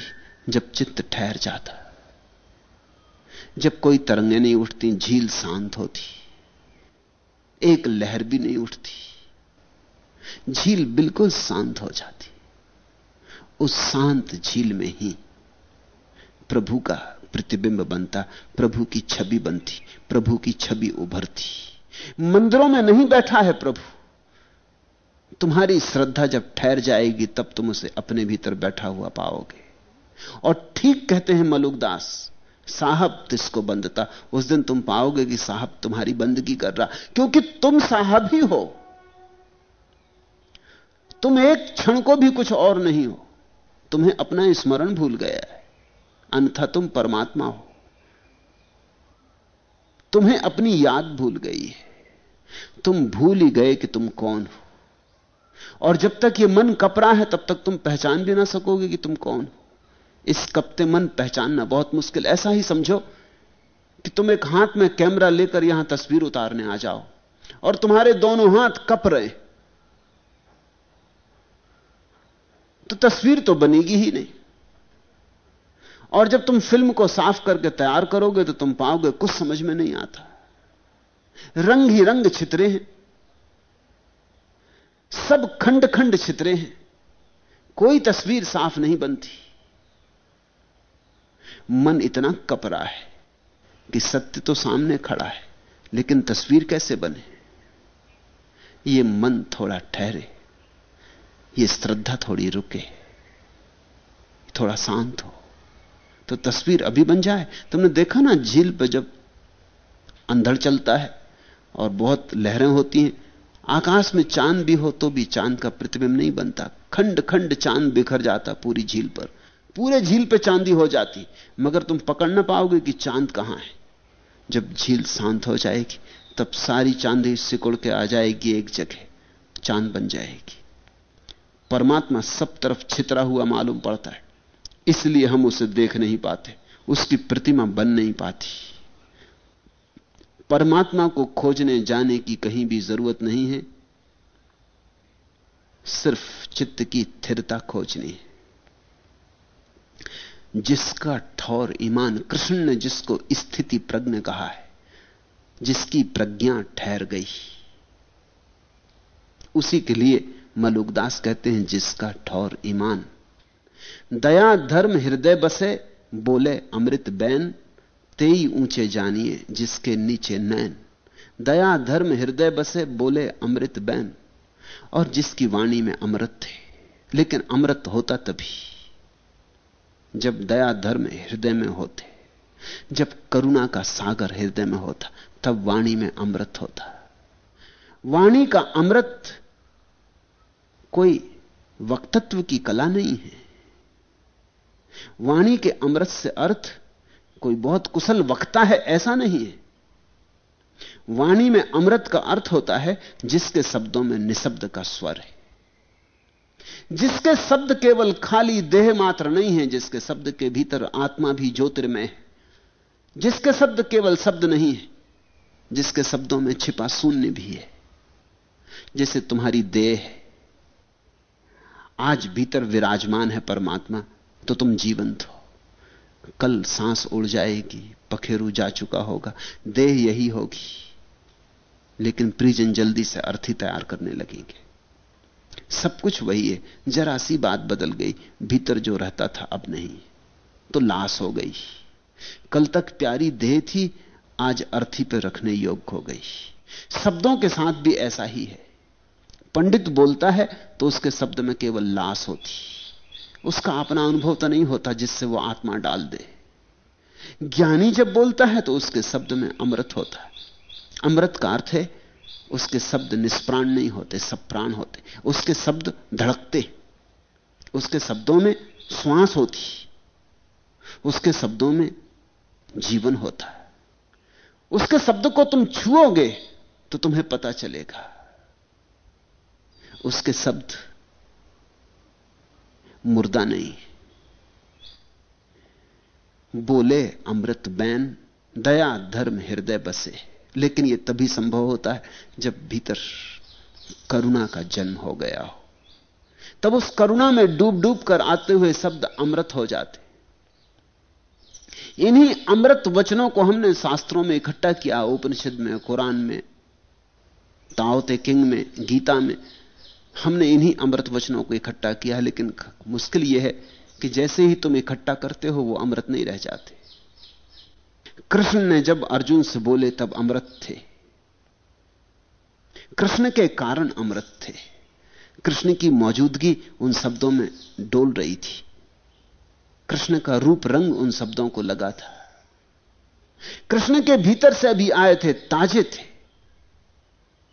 जब चित्त ठहर जाता। जब कोई तरंगें नहीं उठती, झील शांत होती। एक लहर भी नहीं उठती। झील बिल्कुल शांत हो जाती। उस शांत झील में ही प्रभु का प्रतिबिंब बनता, प्रभु की छवि बनती, प्रभु की छवि उभरती। मंदिरों में नहीं बैठा है प्रभु। तुम्हारी श्रद्धा जब ठहर जाएगी, तब तुम उसे अपने भीतर बैठा हुआ पाओगे। और ठीक कहते हैं मलुकदास साहब तिसको बंदता। उस दिन तुम पाओगे कि साहब तुम्हारी बंदगी कर रहा, क्योंकि तुम साहब ही हो। तुम एक क्षण को भी कुछ और नहीं हो। तुम्हें अपना स्मरण भूल गया है। अन्यथा तुम परमात्मा हो। तुम्हें अपनी याद भूल गई है। तुम भूल ही गए कि तुम कौन हो। और जब तक ये मन कपरा है, तब तक तुम पहचान भी ना सकोगे कि तुम कौन हो। इस कपते मन पहचानना बहुत मुश्किल। ऐसा ही समझो कि तुम एक हाथ में कैमरा लेकर यहाँ तस्वीर उतारने आ जाओ और तुम्हारे दोनों हाथ कप रहे। तो तस्वीर तो बनेगी ही नहीं। और जब तुम फ़िल्म को साफ़ करके तैयार करोगे तो तुम पाओगे कुछ समझ में नहीं आता। रंग ही रंग छितरे हैं। सब खंड खंड छितरे हैं। कोई तस्वीर साफ़ नहीं बनती। मन इतना कपरा है कि सत्य तो सामने खड़ा है, लेकिन तस्वीर कैसे बने? ये मन थोड़ा ठहरे। ये श्रद्धा थोड़ी रुके, थोड़ा शांत हो तो तस्वीर अभी बन जाए। तुमने देखा ना, झील पर जब अंधड़ चलता है और बहुत लहरें होती हैं, आकाश में चाँद भी हो तो भी चाँद का प्रतिबिंब नहीं बनता। खंड खंड चाँद बिखर जाता पूरी झील पर। पूरे झील पे चांदी हो जाती, मगर तुम पकड़ ना पाओगे कि चाँद कहाँ है। जब झील शांत हो जाएगी, तब सारी चांदी सिकुड़ के आ जाएगी एक जगह, चाँद बन जाएगी। परमात्मा सब तरफ़ छितरा हुआ मालूम पड़ता है। इसलिए हम उसे देख नहीं पाते, उसकी प्रतिमा बन नहीं पाती। परमात्मा को खोजने जाने की कहीं भी ज़रूरत नहीं है, सिर्फ़ चित्त की स्थिरता खोजनी है। जिसका ठौर ईमान कृष्ण ने जिसको स्थिति प्रज्ञ कहा है, जिसकी प्रज्ञा ठहर गई, उसी के लिए मलुकदास कहते हैं, जिसका ठौर ईमान। दया धर्म हृदय बसे, बोले अमृत बैन, तेई ऊँचे जानिए जिसके नीचे नैन। दया धर्म हृदय बसे, बोले अमृत बैन, और जिसकी वाणी में अमृत थे। लेकिन अमृत होता तभी, जब दया धर्म हृदय में होते। जब करुणा का सागर हृदय में होता, तब वाणी में अमृत होता। वाणी का अमृत कोई वक्तत्व की कला नहीं है। वाणी के अमृत से अर्थ कोई बहुत कुशल वक्ता है, ऐसा नहीं है। वाणी में अमृत का अर्थ होता है, जिसके शब्दों में निशब्द का स्वर है। जिसके शब्द केवल खाली देह मात्र नहीं है, जिसके शब्द के भीतर आत्मा भी ज्योतिर्मय है। जिसके शब्द केवल शब्द नहीं है, जिसके शब्दों में छिपा शून्य भी है। जैसे तुम्हारी देह है आज भीतर विराजमान है परमात्मा तो तुम जीवंत हो। कल सांस उड़ जाएगी, पखेरु जा चुका होगा, देह यही होगी। लेकिन प्रिजन जल्दी से अर्थी तैयार करने लगेंगे। सब कुछ वही है, जरा सी बात बदल गई, भीतर जो रहता था अब नहीं तो लाश हो गई। कल तक प्यारी देह थी, आज अर्थी पर रखने योग्य हो गई। शब्दों के साथ भी ऐसा ही है। पंडित बोलता है तो उसके शब्द में केवल लाश होती। उसका अपना अनुभव तो नहीं होता जिससे वो आत्मा डाल दे। ज्ञानी जब बोलता है तो उसके शब्द में अमृत होता है। अमृत का अर्थ है, उसके शब्द निष्प्राण नहीं होते सब प्राण होते। उसके शब्द धड़कते। उसके शब्दों में श्वास होती। उसके शब्दों में जीवन होता। है उसके शब्द को तुम छुओगे तो तुम्हें पता चलेगा। उसके शब्द मुर्दा नहीं। बोले, अमृत बैन, दया, धर्म, हृदय बसे। लेकिन यह तभी संभव होता है जब भीतर करुणा का जन्म हो गया हो। तब उस करुणा में डूब डूब कर आते हुए शब्द अमृत हो जाते। इन्हीं अमृत वचनों को हमने शास्त्रों में इकट्ठा किया, उपनिषद में, कुरान में, ताओते किंग में, गीता में। हमने इन्हीं अमृत वचनों को इकट्ठा किया, लेकिन मुश्किल यह है कि जैसे ही तुम इकट्ठा करते हो, वो अमृत नहीं रह जाते। कृष्ण ने जब अर्जुन से बोले, तब अमृत थे। कृष्ण के कारण अमृत थे। कृष्ण की मौजूदगी उन शब्दों में डोल रही थी। कृष्ण का रूप रंग उन शब्दों को लगा था। कृष्ण के भीतर से अभी आए थे, ताजे थे।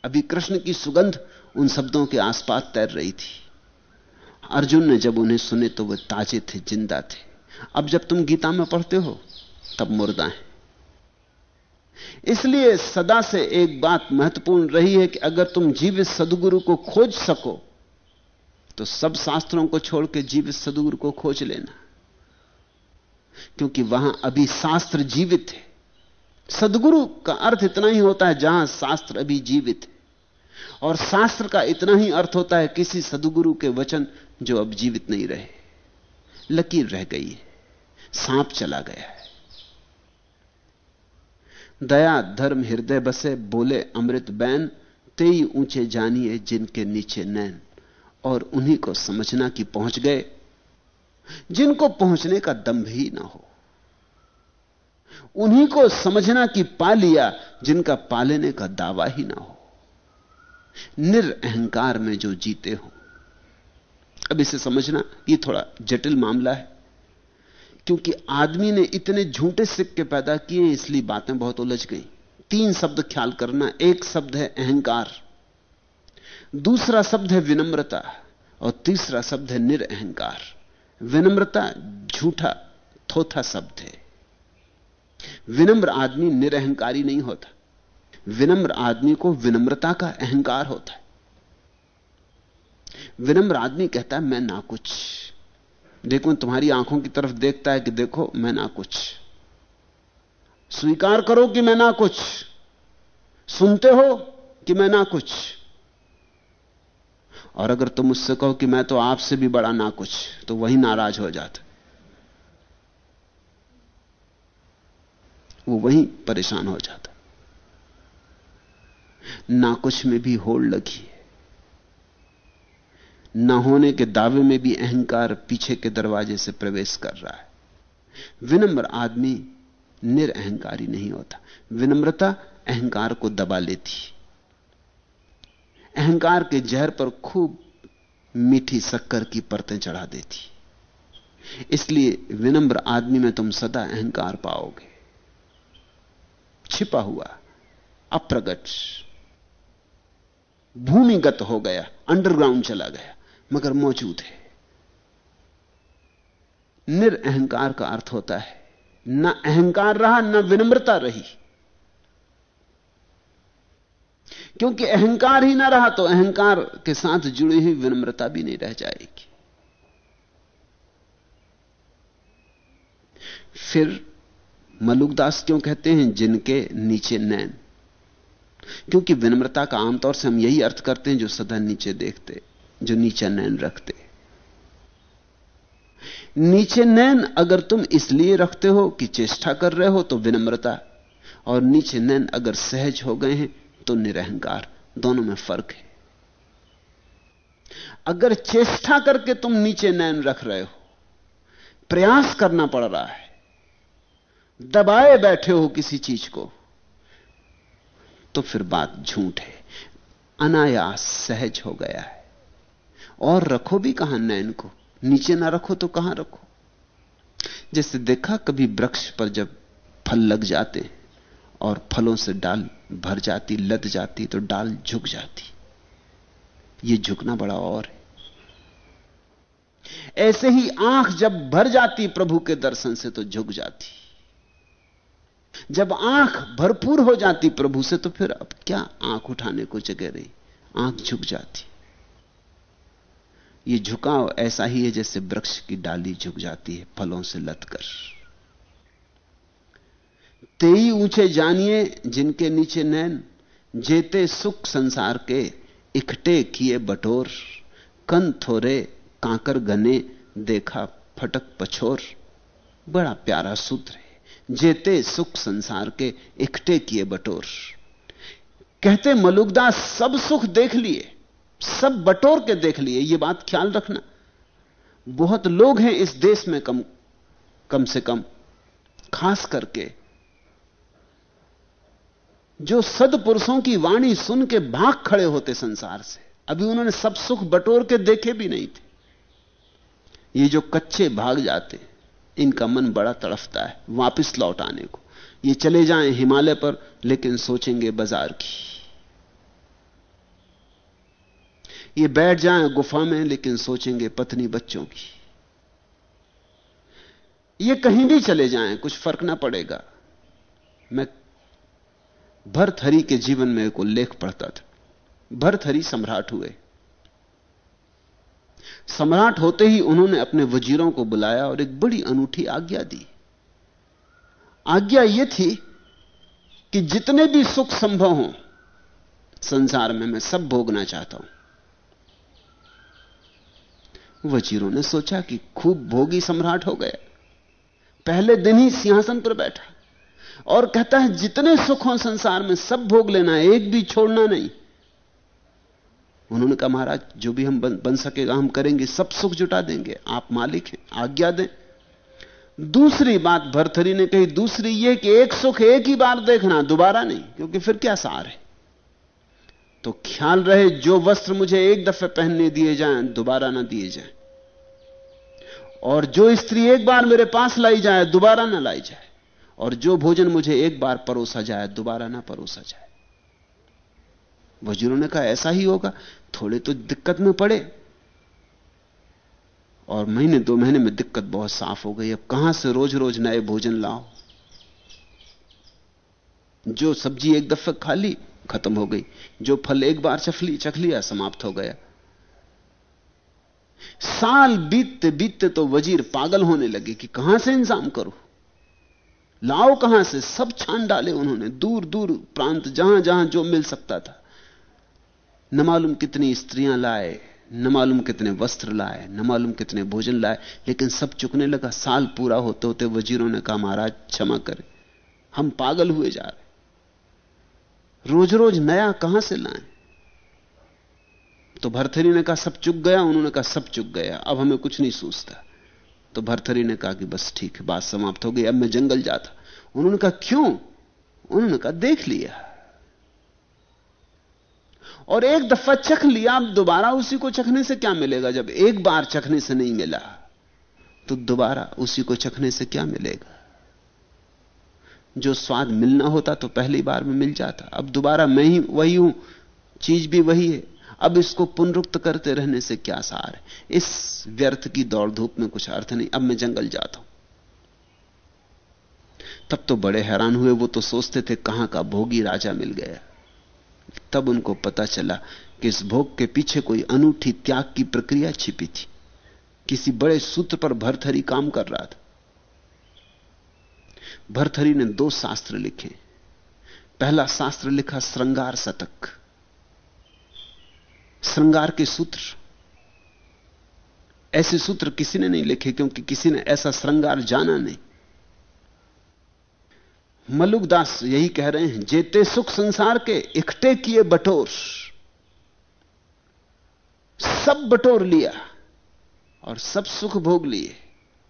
अभी कृष्ण की सुगंध उन शब्दों के आसपास तैर रही थी। अर्जुन ने जब उन्हें सुने तो वे ताजे थे, ज़िंदा थे। अब जब तुम गीता में पढ़ते हो, तब मुर्दा है इसलिए सदा से एक बात महत्वपूर्ण रही है कि अगर तुम जीवित सदगुरु को खोज सको तो सब शास्त्रों को छोड़ के जीवित सदगुरु को खोज लेना। क्योंकि वहाँ अभी शास्त्र जीवित है। सदगुरु का अर्थ इतना ही होता है जहाँ शास्त्र अभी जीवित है। और शास्त्र का इतना ही अर्थ होता है किसी सदगुरु के वचन जो अब जीवित नहीं रहे। लकीर रह गई है। सांप चला गया है। दया, धर्म, हृदय बसे, बोले, अमृत, बैन, तेई ऊँचे जानिए जिनके नीचे नैन, और उन्हीं को समझना कि पहुँच गए, जिनको पहुँचने का दम्भ ही ना हो। उन्हीं को समझना कि पा लिया जिनका पालेने का दावा ही ना हो। निरअहकार में जो जीते हो। अब इसे समझना, ये थोड़ा जटिल मामला है, क्योंकि आदमी ने इतने झूठे सिक्के पैदा किए, इसलिए बातें बहुत उलझ गई। तीन शब्द ख्याल करना, एक शब्द है अहंकार, दूसरा शब्द है विनम्रता, और तीसरा शब्द है निरअहकार विनम्रता झूठा, थोथा शब्द है। विनम्र आदमी निरअहकारी नहीं होता। विनम्र आदमी को विनम्रता का अहंकार होता है। विनम्र आदमी कहता है, मैं ना कुछ। देखो, तुम्हारी आँखों की तरफ़ देखता है कि देखो, मैं ना कुछ। स्वीकार करो कि मैं ना कुछ। सुनते हो कि मैं ना कुछ। और अगर तुम मुझसे कहो कि मैं तो आपसे भी बड़ा ना कुछ तो वही नाराज़ हो जाता वो वही परेशान हो जाता ना कुछ में भी होड़ लगी है। ना होने के दावे में भी अहंकार पीछे के दरवाजे से प्रवेश कर रहा है। विनम्र आदमी निरअहकारी नहीं होता। विनम्रता अहंकार को दबा लेती अहंकार के जहर पर खूब मीठी शक्कर की परतें चढ़ा देती इसलिए विनम्र आदमी में तुम सदा अहंकार पाओगे। छिपा हुआ, अप्रगट भूमिगत हो गया अंडरग्राउंड चला गया, मगर मौजूद है। निरअहकार का अर्थ होता है, न अहंकार रहा, न विनम्रता रही। क्योंकि अहंकार ही ना रहा तो अहंकार के साथ जुड़ी हुई विनम्रता भी नहीं रह जाएगी। फिर मलुकदास क्यों कहते हैं, जिनके नीचे नैन? क्योंकि विनम्रता का आमतौर से हम यही अर्थ करते हैं जो सदा नीचे देखते, जो नीचे नैन रखते। नीचे नैन अगर तुम इसलिए रखते हो कि चेष्टा कर रहे हो तो विनम्रता, और नीचे नैन अगर सहज हो गए हैं तो निरहंकार, दोनों में फ़र्क है। अगर चेष्टा करके तुम नीचे नैन रख रहे हो, प्रयास करना पड़ रहा है, दबाए बैठे हो किसी चीज़ को तो फिर बात झूठ है। अनायास सहज हो गया है। और रखो भी कहाँ नैन को। नीचे ना रखो तो कहाँ रखो। जैसे देखा कभी वृक्ष पर जब फल लग जाते और फलों से डाल भर जाती, लद जाती तो डाल झुक जाती। ये झुकना बड़ा और है। ऐसे ही आँख जब भर जाती प्रभु के दर्शन से तो झुक जाती। जब आँख भरपूर हो जाती प्रभु से तो फिर अब क्या आँख उठाने को जगह रही? आँख झुक जाती। ये झुकाव ऐसा ही है जैसे वृक्ष की डाली झुक जाती है फलों से लतकर तेई ऊँचे जानिए जिनके नीचे नैन, जेते सुख संसार के इकटे किए बटोर, कन थोरे कांकर गने देखा फटक पछोर। बड़ा प्यारा सूत्र है। जेते सुख संसार के इकटे किए बटोर। कहते मलुकदास सब सुख देख लिए, सब बटोर के देख लिए, ये बात ख्याल रखना। बहुत लोग हैं इस देश में कम कम से कम, खास करके, जो सदपुरुषों की वाणी सुन के भाग खड़े होते संसार से। अभी उन्होंने सब सुख बटोर के देखे भी नहीं थे। ये जो कच्चे भाग जाते हैं इनका मन बड़ा तड़फता है, वापस लौट आने को। ये चले जाएँ हिमालय पर, लेकिन सोचेंगे बाज़ार की। ये बैठ जाएँ गुफा में, लेकिन सोचेंगे पत्नी बच्चों की। ये कहीं भी चले जाएँ, कुछ फ़र्क ना पड़ेगा। मैं भरथरी के जीवन में एक उल्लेख पढ़ता था। भरथरी सम्राट हुए। सम्राट होते ही उन्होंने अपने वजीरों को बुलाया और एक बड़ी अनूठी आज्ञा दी। आज्ञा यह थी कि जितने भी सुख संभव हों, संसार में मैं सब भोगना चाहता हूँ। वजीरों ने सोचा कि खूब भोगी सम्राट हो गया पहले दिन ही सिंहासन पर बैठा और कहता है, जितने सुख हो, संसार में सब भोग लेना, एक भी छोड़ना नहीं। उन्होंने कहा महाराज जो भी हम बन, बन सकेगा हम करेंगे सब सुख जुटा देंगे। आप मालिक हैं आज्ञा दें। दूसरी बात भरथरी ने कही दूसरी यह कि एक सुख एक ही बार देखना दोबारा नहीं क्योंकि फिर क्या सार है? तो ख्याल रहे जो वस्त्र मुझे एक दफे पहनने दिए जाएँ दोबारा ना दिए जाएँ। और जो स्त्री एक बार मेरे पास लाई जाए दोबारा ना लाई जाए। और जो भोजन मुझे एक बार परोसा जाए दोबारा ना परोसा जाए। वजीरों ने कहा, ऐसा ही होगा। थोड़े तो दिक्कत में पड़े। और महीने, दो महीने में दिक्कत बहुत साफ़ हो गई। अब कहाँ से रोज रोज नए भोजन लाओ जो सब्ज़ी एक दफे खा ली, खत्म हो गई। जो फल एक बार चखली चख लिया, समाप्त हो गया। साल बीतते बीतते तो वज़ीर पागल होने लगे कि कहाँ से इंतज़ाम करो? लाओ कहाँ से? सब छान डाले उन्होंने। दूर दूर प्रांत जहाँ जहाँ जो मिल सकता था। न मालूम कितनी स्त्रियाँ लाए, न मालूम कितने वस्त्र लाए, न मालूम कितने भोजन लाए, लेकिन सब चुकने लगा। साल पूरा होते होते वजीरों ने कहा, महाराज, क्षमा करें। हम पागल हुए जा रहे रोज रोज नया कहाँ से लाएँ? तो भरथरी ने कहा, सब चुक गया। उन्होंने कहा, सब चुक गया। अब हमें कुछ नहीं सूझता तो भरथरी ने कहा कि, बस ठीक है, बात समाप्त हो गई। अब मैं जंगल जाता। उन्होंने कहा, क्यों? उन्होंने कहा, देख लिया। और एक दफ़ा चख लिया, अब दोबारा उसी को चखने से क्या मिलेगा? जब एक बार चखने से नहीं मिला तो दोबारा उसी को चखने से क्या मिलेगा? जो स्वाद मिलना होता तो पहली बार में मिल जाता। अब दोबारा मैं ही वही हूँ, चीज़ भी वही है। अब इसको पुनरुक्त करते रहने से क्या सार है? इस व्यर्थ की दौड़ धूप में कुछ अर्थ नहीं। अब मैं जंगल जाता हूँ। तब तो बड़े हैरान हुए, वो तो सोचते थे, कहाँ का भोगी राजा मिल गया? तब उनको पता चला कि इस भोग के पीछे कोई अनूठी त्याग की प्रक्रिया छिपी थी। किसी बड़े सूत्र पर भरथरी काम कर रहा था। भरथरी ने दो शास्त्र लिखे। पहला शास्त्र लिखा श्रृंगार शतक। श्रृंगार के सूत्र। ऐसे सूत्र किसी ने नहीं लिखे क्योंकि किसी ने ऐसा श्रृंगार जाना नहीं। मलुकदास यही कह रहे हैं, जेते सुख संसार के इकट्ठे किए बटोर। सब बटोर लिया और सब सुख भोग लिए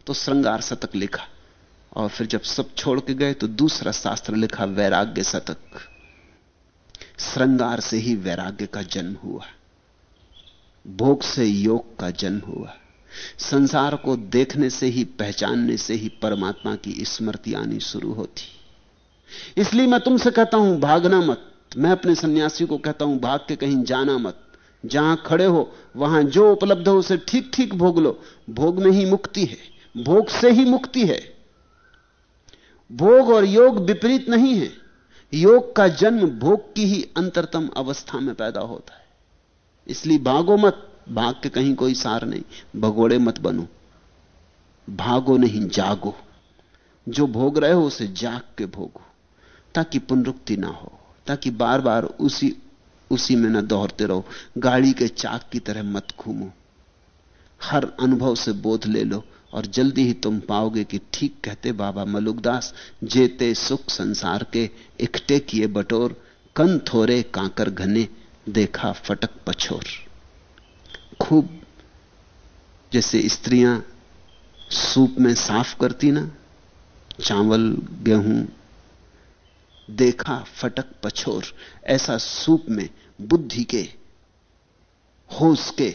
तो श्रृंगार शतक लिखा। और फिर जब सब छोड़ के गए तो दूसरा शास्त्र लिखा, वैराग्य शतक। श्रृंगार से ही वैराग्य का जन्म हुआ। भोग से योग का जन्म हुआ। संसार को देखने से ही, पहचानने से ही परमात्मा की स्मृति आनी शुरू होती। इसलिए मैं तुमसे कहता हूँ, भागना मत। मैं अपने सन्यासी को कहता हूँ, भाग के कहीं जाना मत। जहाँ खड़े हो, वहाँ जो उपलब्ध हो, उसे ठीक ठीक भोग लो। भोग में ही मुक्ति है। भोग से ही मुक्ति है। भोग और योग विपरीत नहीं है। योग का जन्म भोग की ही अंतरतम अवस्था में पैदा होता है। इसलिए भागो मत। भाग के कहीं कोई सार नहीं। भगोड़े मत बनो। भागो नहीं, जागो। जो भोग रहे हो, उसे जाग के भोगो। ताकि पुनरुक्ति ना हो, ताकि बार बार उसी उसी में ना दोहरते रहो। गाड़ी के चाक की तरह मत घूमो। हर अनुभव से बोध ले लो और जल्दी ही तुम पाओगे कि ठीक कहते बाबा मलुकदास, जेते सुख संसार के इकट्ठे किए बटोर, कन थोरे कांकर घने, देखा फटक पछोर। खूब जैसे स्त्रियाँ सूप में साफ़ करती ना, चावल, गेहूँ देखा फटक पछोर, ऐसा सूप में बुद्धि के, होश के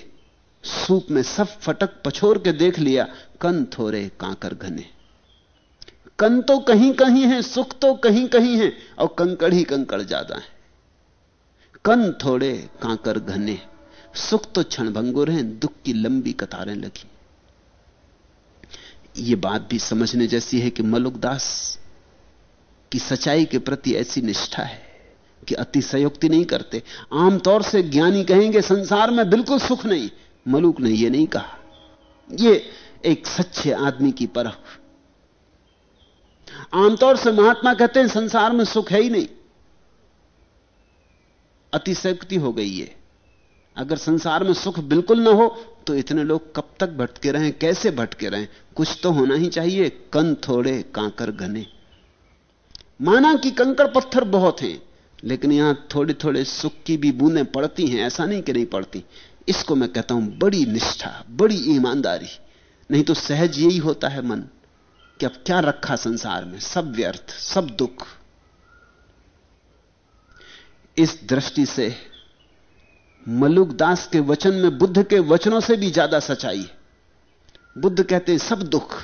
सूप में सब फटक पछोर के देख लिया, कन थोड़े कांकर घने। कन तो कहीं कहीं है, सुख तो कहीं कहीं है, और कंकड़ ही कंकड़ ज़्यादा है। कन थोड़े कांकर घने, सुख तो क्षण भंगुर हैं, दुख की लंबी कतारें लगी। ये बात भी समझने जैसी है कि मलुकदास की सच्चाई के प्रति ऐसी निष्ठा है कि अतिशयोक्ति नहीं करते। आमतौर से ज्ञानी कहेंगे, संसार में बिल्कुल सुख नहीं। मलुक ने यह नहीं कहा। यह एक सच्चे आदमी की परख। आमतौर से महात्मा कहते हैं, संसार में सुख है ही नहीं। अतिशक्ति हो गई है अगर संसार में सुख बिल्कुल ना हो तो इतने लोग कब तक भटके रहे, कैसे भटके रहे? कुछ तो होना ही चाहिए। कन थोड़े, कांकर घने। माना कि कंकड़ पत्थर बहुत हैं, लेकिन यहाँ थोड़े थोड़े सुख की भी बूंदें पड़ती हैं, ऐसा नहीं कि नहीं पड़ती। इसको मैं कहता हूँ बड़ी निष्ठा, बड़ी ईमानदारी। नहीं तो सहज यही होता है मन कि अब क्या रखा संसार में? सब व्यर्थ, सब दुख। इस दृष्टि से मलुक दास के वचन में बुद्ध के वचनों से भी ज़्यादा सच्चाई है। बुद्ध कहते हैं, सब दुख,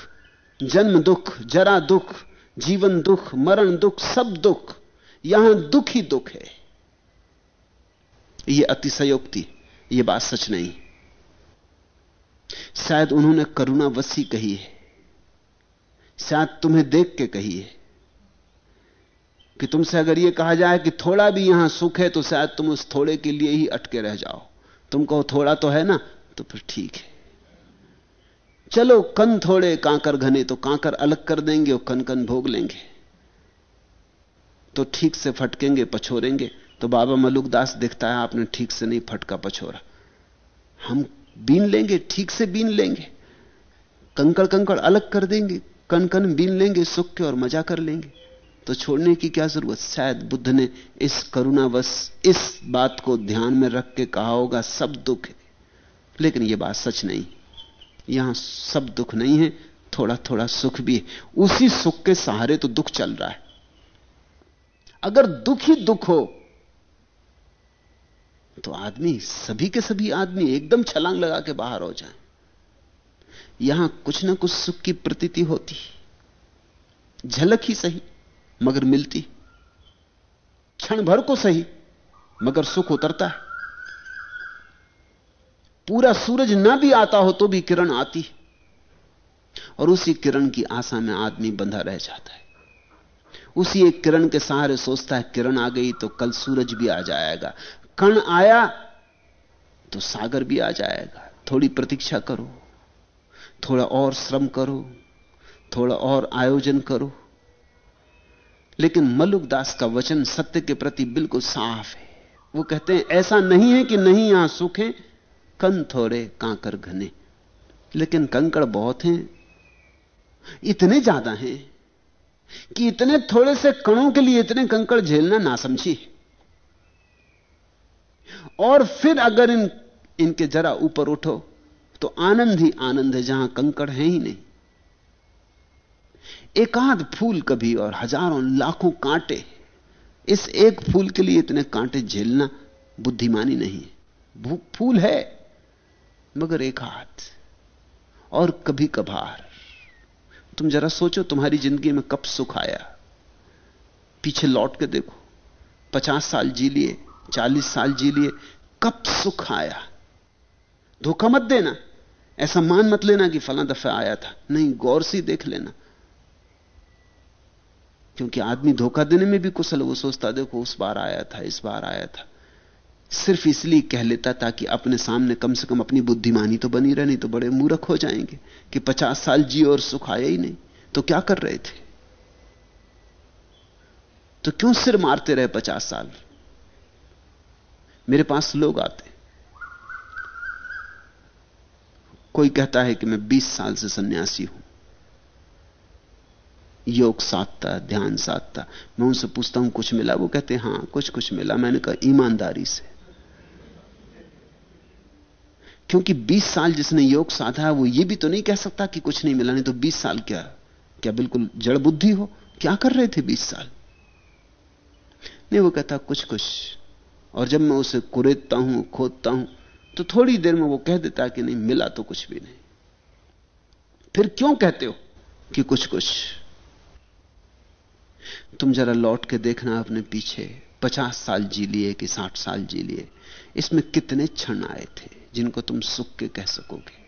जन्म दुख, जरा दुख जीवन दुख, मरण दुख, सब दुख, यहाँ दुख ही दुख है। यह अतिशयोक्ति यह बात सच नहीं। शायद उन्होंने करुणा वसी कही है। शायद तुम्हें देख के कही है कि तुमसे अगर यह कहा जाए कि थोड़ा भी यहाँ सुख है तो शायद तुम उस थोड़े के लिए ही अटके रह जाओ। तुम कहो थोड़ा तो है ना तो फिर ठीक है। चलो कन थोड़े, कांकर घने तो कांकर अलग कर देंगे और कन कन भोग लेंगे। तो ठीक से फटकेंगे, पछोरेंगे। तो बाबा मलुकदास दिखता है, आपने ठीक से नहीं फटका पछोरा। हम बीन लेंगे, ठीक से बीन लेंगे। कंकड़ कंकड़ अलग कर देंगे कन कन बीन लेंगे, सुख के और मज़ा कर लेंगे। तो छोड़ने की क्या ज़रूरत? शायद बुद्ध ने इस करुणावश, इस बात को ध्यान में रख के कहा होगा, सब दुख है। लेकिन यह बात सच नहीं। यहाँ सब दुख नहीं है थोड़ा थोड़ा सुख भी है। उसी सुख के सहारे तो दुख चल रहा है। अगर दुख ही दुख हो तो आदमी, सभी के सभी आदमी एकदम छलांग लगा के बाहर हो जाए। यहाँ कुछ ना कुछ सुख की प्रतीति होती झलक ही सही, मगर मिलती। क्षण भर को सही, मगर सुख उतरता है। पूरा सूरज ना भी आता हो तो भी किरण आती और उसी किरण की आशा में आदमी बंधा रह जाता है। उसी एक किरण के सहारे सोचता है, किरण आ गई तो कल सूरज भी आ जाएगा। कण आया तो सागर भी आ जाएगा। थोड़ी प्रतीक्षा करो, थोड़ा और श्रम करो, थोड़ा और आयोजन करो। लेकिन मलुक दास का वचन सत्य के प्रति बिल्कुल साफ़ है। वो कहते हैं, ऐसा नहीं है कि नहीं यहाँ सुख है कन थोड़े कांकर घने। लेकिन कंकड़ बहुत हैं, इतने ज़्यादा हैं कि इतने थोड़े से कणों के लिए इतने कंकड़ झेलना ना समझी और फिर अगर इन, इनके जरा ऊपर उठो तो आनंद ही आनंद है, जहाँ कंकड़ है ही नहीं। एकाध फूल कभी और हज़ारों लाखों कांटे, इस एक फूल के लिए इतने कांटे झेलना बुद्धिमानी नहीं फूल है मगर एक हाथ, और कभी कभार। तुम जरा सोचो, तुम्हारी ज़िंदगी में कब सुख आया। पीछे लौट के देखो, पचास साल जी लिए, चालीस साल जी लिए, कब सुख आया। धोखा मत देना, ऐसा मान मत लेना कि फला दफ़ा आया था। नहीं, गौर से देख लेना। क्योंकि आदमी धोखा देने में भी कुशल वो सोचता, देखो, उस बार आया था, इस बार आया था। सिर्फ़ इसलिए कह लेता ताकि अपने सामने कम से कम अपनी बुद्धिमानी तो बनी रहे, नहीं तो बड़े मूर्ख हो जाएँगे कि पचास साल जी और सुख आया ही नहीं। तो क्या कर रहे थे? तो क्यों सिर मारते रहे पचास साल? मेरे पास लोग आते। कोई कहता है कि मैं बीस साल से सन्यासी हूँ। योग साधता, ध्यान साधता। मैं उनसे पूछता हूँ, कुछ मिला? वो कहते हैं, हाँ, कुछ कुछ मिला। मैंने कहा, ईमानदारी से। क्योंकि 20 साल जिसने योग साधा है, वो ये भी तो नहीं कह सकता कि कुछ नहीं मिला, नहीं तो 20 साल क्या? क्या बिल्कुल जड़ बुद्धि हो? क्या कर रहे थे 20 साल? नहीं, वो कहता, कुछ कुछ। और जब मैं उसे कुरेदता हूँ, खोदता हूँ तो थोड़ी देर में वो कह देता कि नहीं, मिला तो कुछ भी नहीं। फिर क्यों कहते हो कि कुछ कुछ? तुम जरा लौट के देखना अपने पीछे, पचास साल जी लिए कि साठ साल जी लिए। इसमें कितने क्षण आए थे? जिनको तुम सुख के कह सकोगे।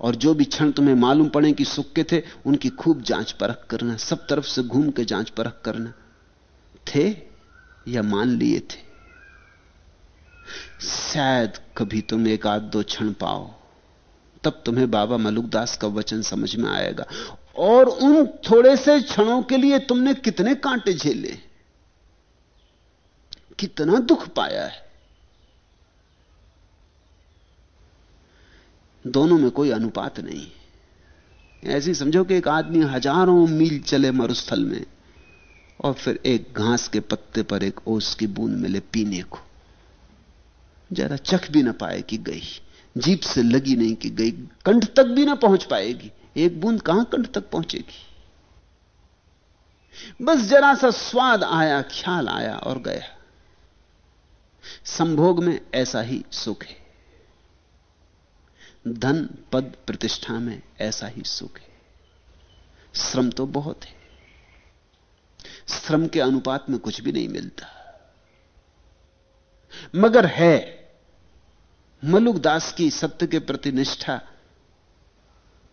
और जो भी क्षण तुम्हें मालूम पड़े कि सुख के थे, उनकी खूब जाँच परख करना, सब तरफ़ से घूम के जाँच परख करना। थे या मान लिए थे? शायद कभी तुम एक आध दो क्षण पाओ, तब तुम्हें बाबा मलुकदास का वचन समझ में आएगा। और उन थोड़े से क्षणों के लिए तुमने कितने कांटे झेले? कितना दुख पाया है? दोनों में कोई अनुपात नहीं। ऐसी समझो कि एक आदमी हज़ारों मील चले मरुस्थल में और फिर एक घास के पत्ते पर एक ओस की बूंद मिले पीने को। जरा चख भी ना पाए कि गई, जीप से लगी नहीं कि गई, कंठ तक भी ना पहुँच पाएगी। एक बूंद कहाँ कंठ तक पहुंचेगी? बस जरा सा स्वाद आया, ख्याल आया और गया। संभोग में ऐसा ही सुख है। धन पद प्रतिष्ठा में ऐसा ही सुख है। श्रम तो बहुत है। श्रम के अनुपात में कुछ भी नहीं मिलता। मगर है, मलुकदास की सत्य के प्रति निष्ठा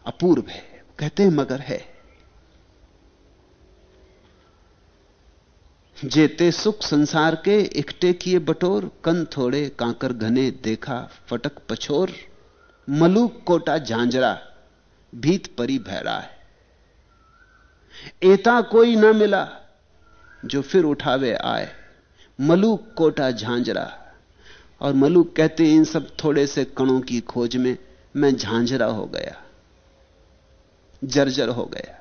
अपूर्व है। कहते हैं मगर है। जेते सुख संसार के इकटे किए बटोर, कन थोड़े कांकर घने देखा फटक पछोर। मलुक कोटा झांझरा, भीत परी भैरा है। एता कोई ना मिला जो फिर उठावे आए। मलूक कोटा झांझरा, और मलूक कहते इन सब थोड़े से कणों की खोज में मैं झांझरा हो गया, जर्जर हो गया।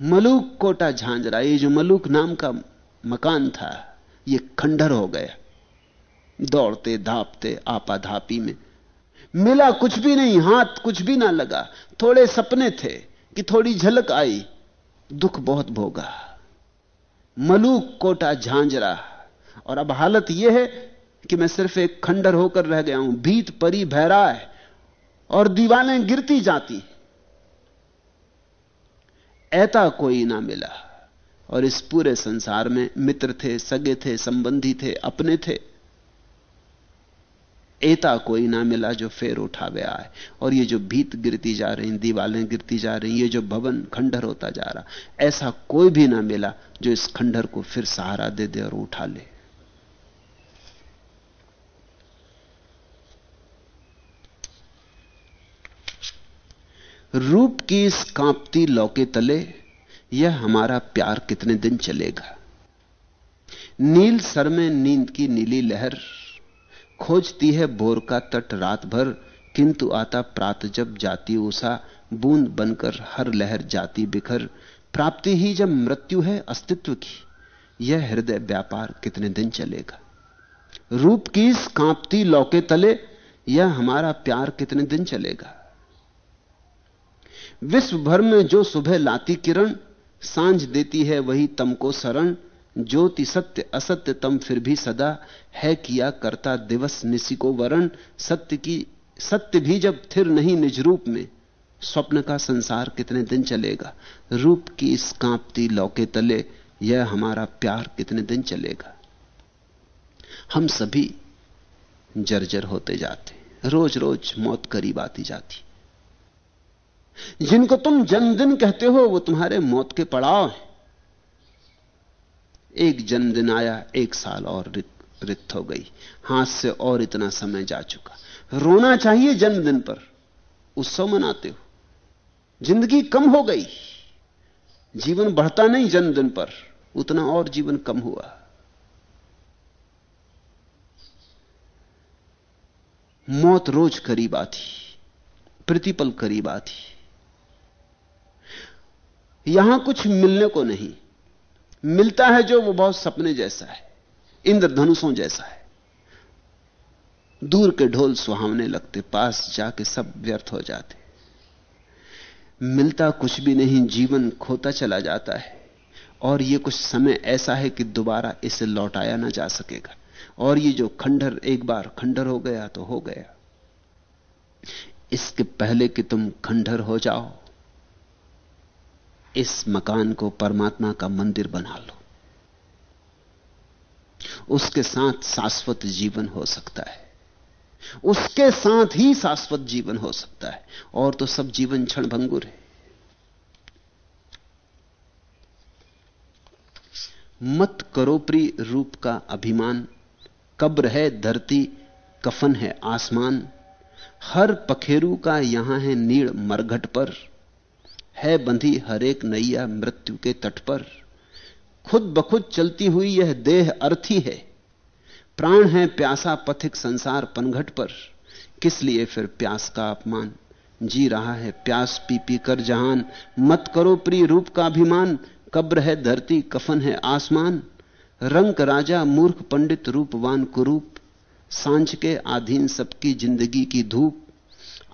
मलूक कोटा झांझरा, ये जो मलूक नाम का मकान था, ये खंडर हो गया। दौड़ते धापते आपाधापी में मिला कुछ भी नहीं, हाथ कुछ भी ना लगा। थोड़े सपने थे कि थोड़ी झलक आई, दुख बहुत भोगा। मलूक कोटा झांझरा। और अब हालत यह है कि मैं सिर्फ़ एक खंडर होकर रह गया हूँ। भीत परी भैरा है और दीवालें गिरती जाती। ऐता कोई ना मिला, और इस पूरे संसार में मित्र थे, सगे थे, संबंधी थे, अपने थे। एता कोई ना मिला जो फेर उठावे आए और ये जो भीत गिरती जा रही, दीवालें गिरती जा रही, ये जो भवन खंडर होता जा रहा, ऐसा कोई भी ना मिला जो इस खंडर को फिर सहारा दे दे और उठा ले। रूप की इस कांपती लौके तले यह हमारा प्यार कितने दिन चलेगा? नील सर में नींद की नीली लहर खोजती है बोर का तट रात भर, किंतु आता प्रात जब जाती उषा, बूंद बनकर हर लहर जाती बिखर। प्राप्ति ही जब मृत्यु है अस्तित्व की, यह हृदय व्यापार कितने दिन चलेगा? रूप की इस कांपती लौके तले, यह हमारा प्यार कितने दिन चलेगा? विश्व भर में जो सुबह लाती किरण, साँझ देती है वही तम को शरण ज्योति सत्य असत्य तम फिर भी सदा है किया करता दिवस निशि को वरण, सत्य की, सत्य भी जब थिर नहीं निज रूप में, स्वप्न का संसार कितने दिन चलेगा? रूप की इस कांपती लौके तले, यह हमारा प्यार कितने दिन चलेगा? हम सभी जर्जर होते जाते रोज रोज मौत करीब आती जाती। जिनको तुम जन्मदिन कहते हो, वो तुम्हारे मौत के पड़ाव हैं। एक जन्मदिन आया, एक साल और रिक्त हो गई। हाथ से और इतना समय जा चुका। रोना चाहिए जन्मदिन पर। उत्सव मनाते हो। ज़िंदगी कम हो गई। जीवन बढ़ता नहीं जन्मदिन पर। उतना और जीवन कम हुआ। मौत रोज करीब आती। प्रतिपल करीब आती। यहाँ कुछ मिलने को नहीं। मिलता है जो वो बहुत सपने जैसा है, इंद्रधनुषों जैसा है। दूर के ढोल सुहावने लगते, पास जाके सब व्यर्थ हो जाते। मिलता कुछ भी नहीं, जीवन खोता चला जाता है। और ये कुछ समय ऐसा है कि दोबारा इसे लौटाया ना जा सकेगा। और ये जो खंडर एक बार खंडर हो गया तो हो गया। इसके पहले कि तुम खंडर हो जाओ इस मकान को परमात्मा का मंदिर बना लो। उसके साथ शाश्वत जीवन हो सकता है। उसके साथ ही शाश्वत जीवन हो सकता है। और तो सब जीवन क्षण भंगुर है। मत करो प्री रूप का अभिमान। कब्र है, धरती, कफन है, आसमान। हर पखेरु का यहाँ है नीड़ मरघट पर। है बंधी हर एक नैया मृत्यु के तट पर। खुद बखुद चलती हुई यह देह अर्थी है। प्राण है प्यासा पथिक संसार पनघट पर। किस लिए फिर प्यास का अपमान? जी रहा है प्यास पी पी कर जहान। मत करो प्रिय रूप का अभिमान। कब्र है धरती, कफन है आसमान। रंग राजा, मूर्ख, पंडित, रूपवान, कुरूप। साँझ के आधीन सबकी ज़िंदगी की धूप।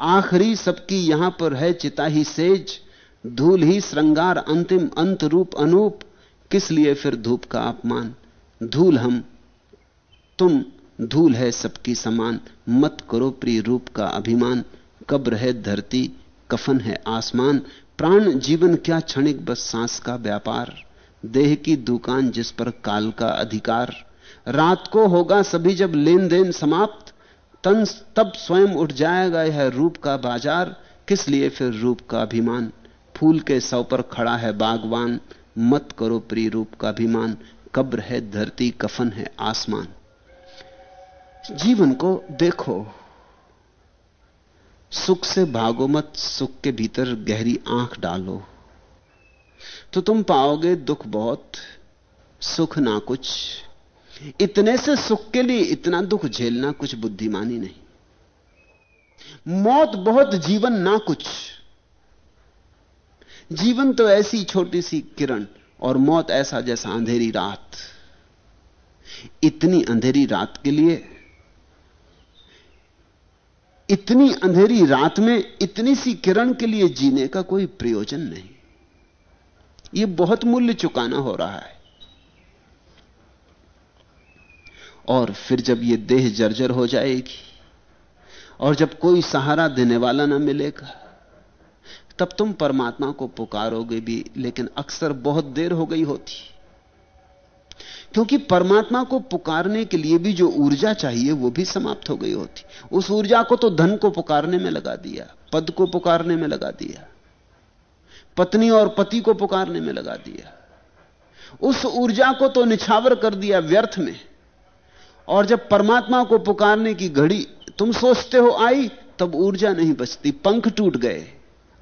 आखिरी सबकी यहाँ पर है चिता ही सेज। धूल ही श्रृंगार अंतिम अंत रूप अनूप। किस लिए फिर धूप का अपमान? धूल हम, तुम धूल है सबकी समान। मत करो प्रिय रूप का अभिमान। कब्र है धरती, कफन है आसमान। प्राण जीवन क्या क्षणिक बस सांस का व्यापार? देह की दुकान जिस पर काल का अधिकार। रात को होगा सभी जब लेन देन समाप्त। तन तब स्वयं उठ जाएगा यह रूप का बाज़ार। किस लिए फिर रूप का अभिमान? फूल के सौ पर खड़ा है बागवान। मत करो प्रिय रूप का अभिमान। कब्र है, धरती कफन है, आसमान। जीवन को देखो। सुख से भागो मत, सुख के भीतर गहरी आँख डालो। तो तुम पाओगे दुख बहुत, सुख ना कुछ। इतने से सुख के लिए इतना दुख झेलना कुछ बुद्धिमानी नहीं। मौत बहुत, जीवन ना कुछ। जीवन तो ऐसी छोटी सी किरण और मौत ऐसा जैसा अंधेरी रात। इतनी अंधेरी रात के लिए, इतनी अंधेरी रात में इतनी सी किरण के लिए जीने का कोई प्रयोजन नहीं। यह बहुत मूल्य चुकाना हो रहा है। और फिर जब यह देह जर्जर हो जाएगी, और जब कोई सहारा देने वाला ना मिलेगा तब तुम परमात्मा को पुकारोगे भी, लेकिन अक्सर बहुत देर हो गई होती। क्योंकि परमात्मा को पुकारने के लिए भी जो ऊर्जा चाहिए, वो भी समाप्त हो गई होती। उस ऊर्जा को तो धन को पुकारने में लगा दिया, पद को पुकारने में लगा दिया, पत्नी और पति को पुकारने में लगा दिया। उस ऊर्जा को तो निछावर कर दिया व्यर्थ में। और जब परमात्मा को पुकारने की घड़ी तुम सोचते हो आई, तब ऊर्जा नहीं बचती, पंख टूट गए।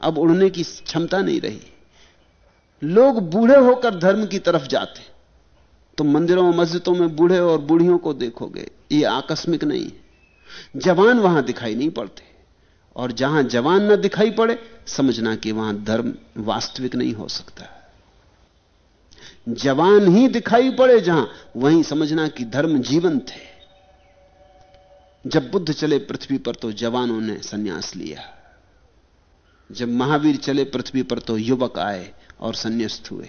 अब उड़ने की क्षमता नहीं रही। लोग बूढ़े होकर धर्म की तरफ़ जाते तो मंदिरों, मस्जिदों में बूढ़े और बूढ़ियों को देखोगे, ये आकस्मिक नहीं जवान वहाँ दिखाई नहीं पड़ते। और जहाँ जवान न दिखाई पड़े, समझना कि वहाँ धर्म वास्तविक नहीं हो सकता। जवान ही दिखाई पड़े जहाँ, वहीं समझना कि धर्म जीवन थे जब बुद्ध चले पृथ्वी पर तो जवानों ने सन्यास लिया। जब महावीर चले, पृथ्वी पर तो युवक आए और संन्यास्त हुए।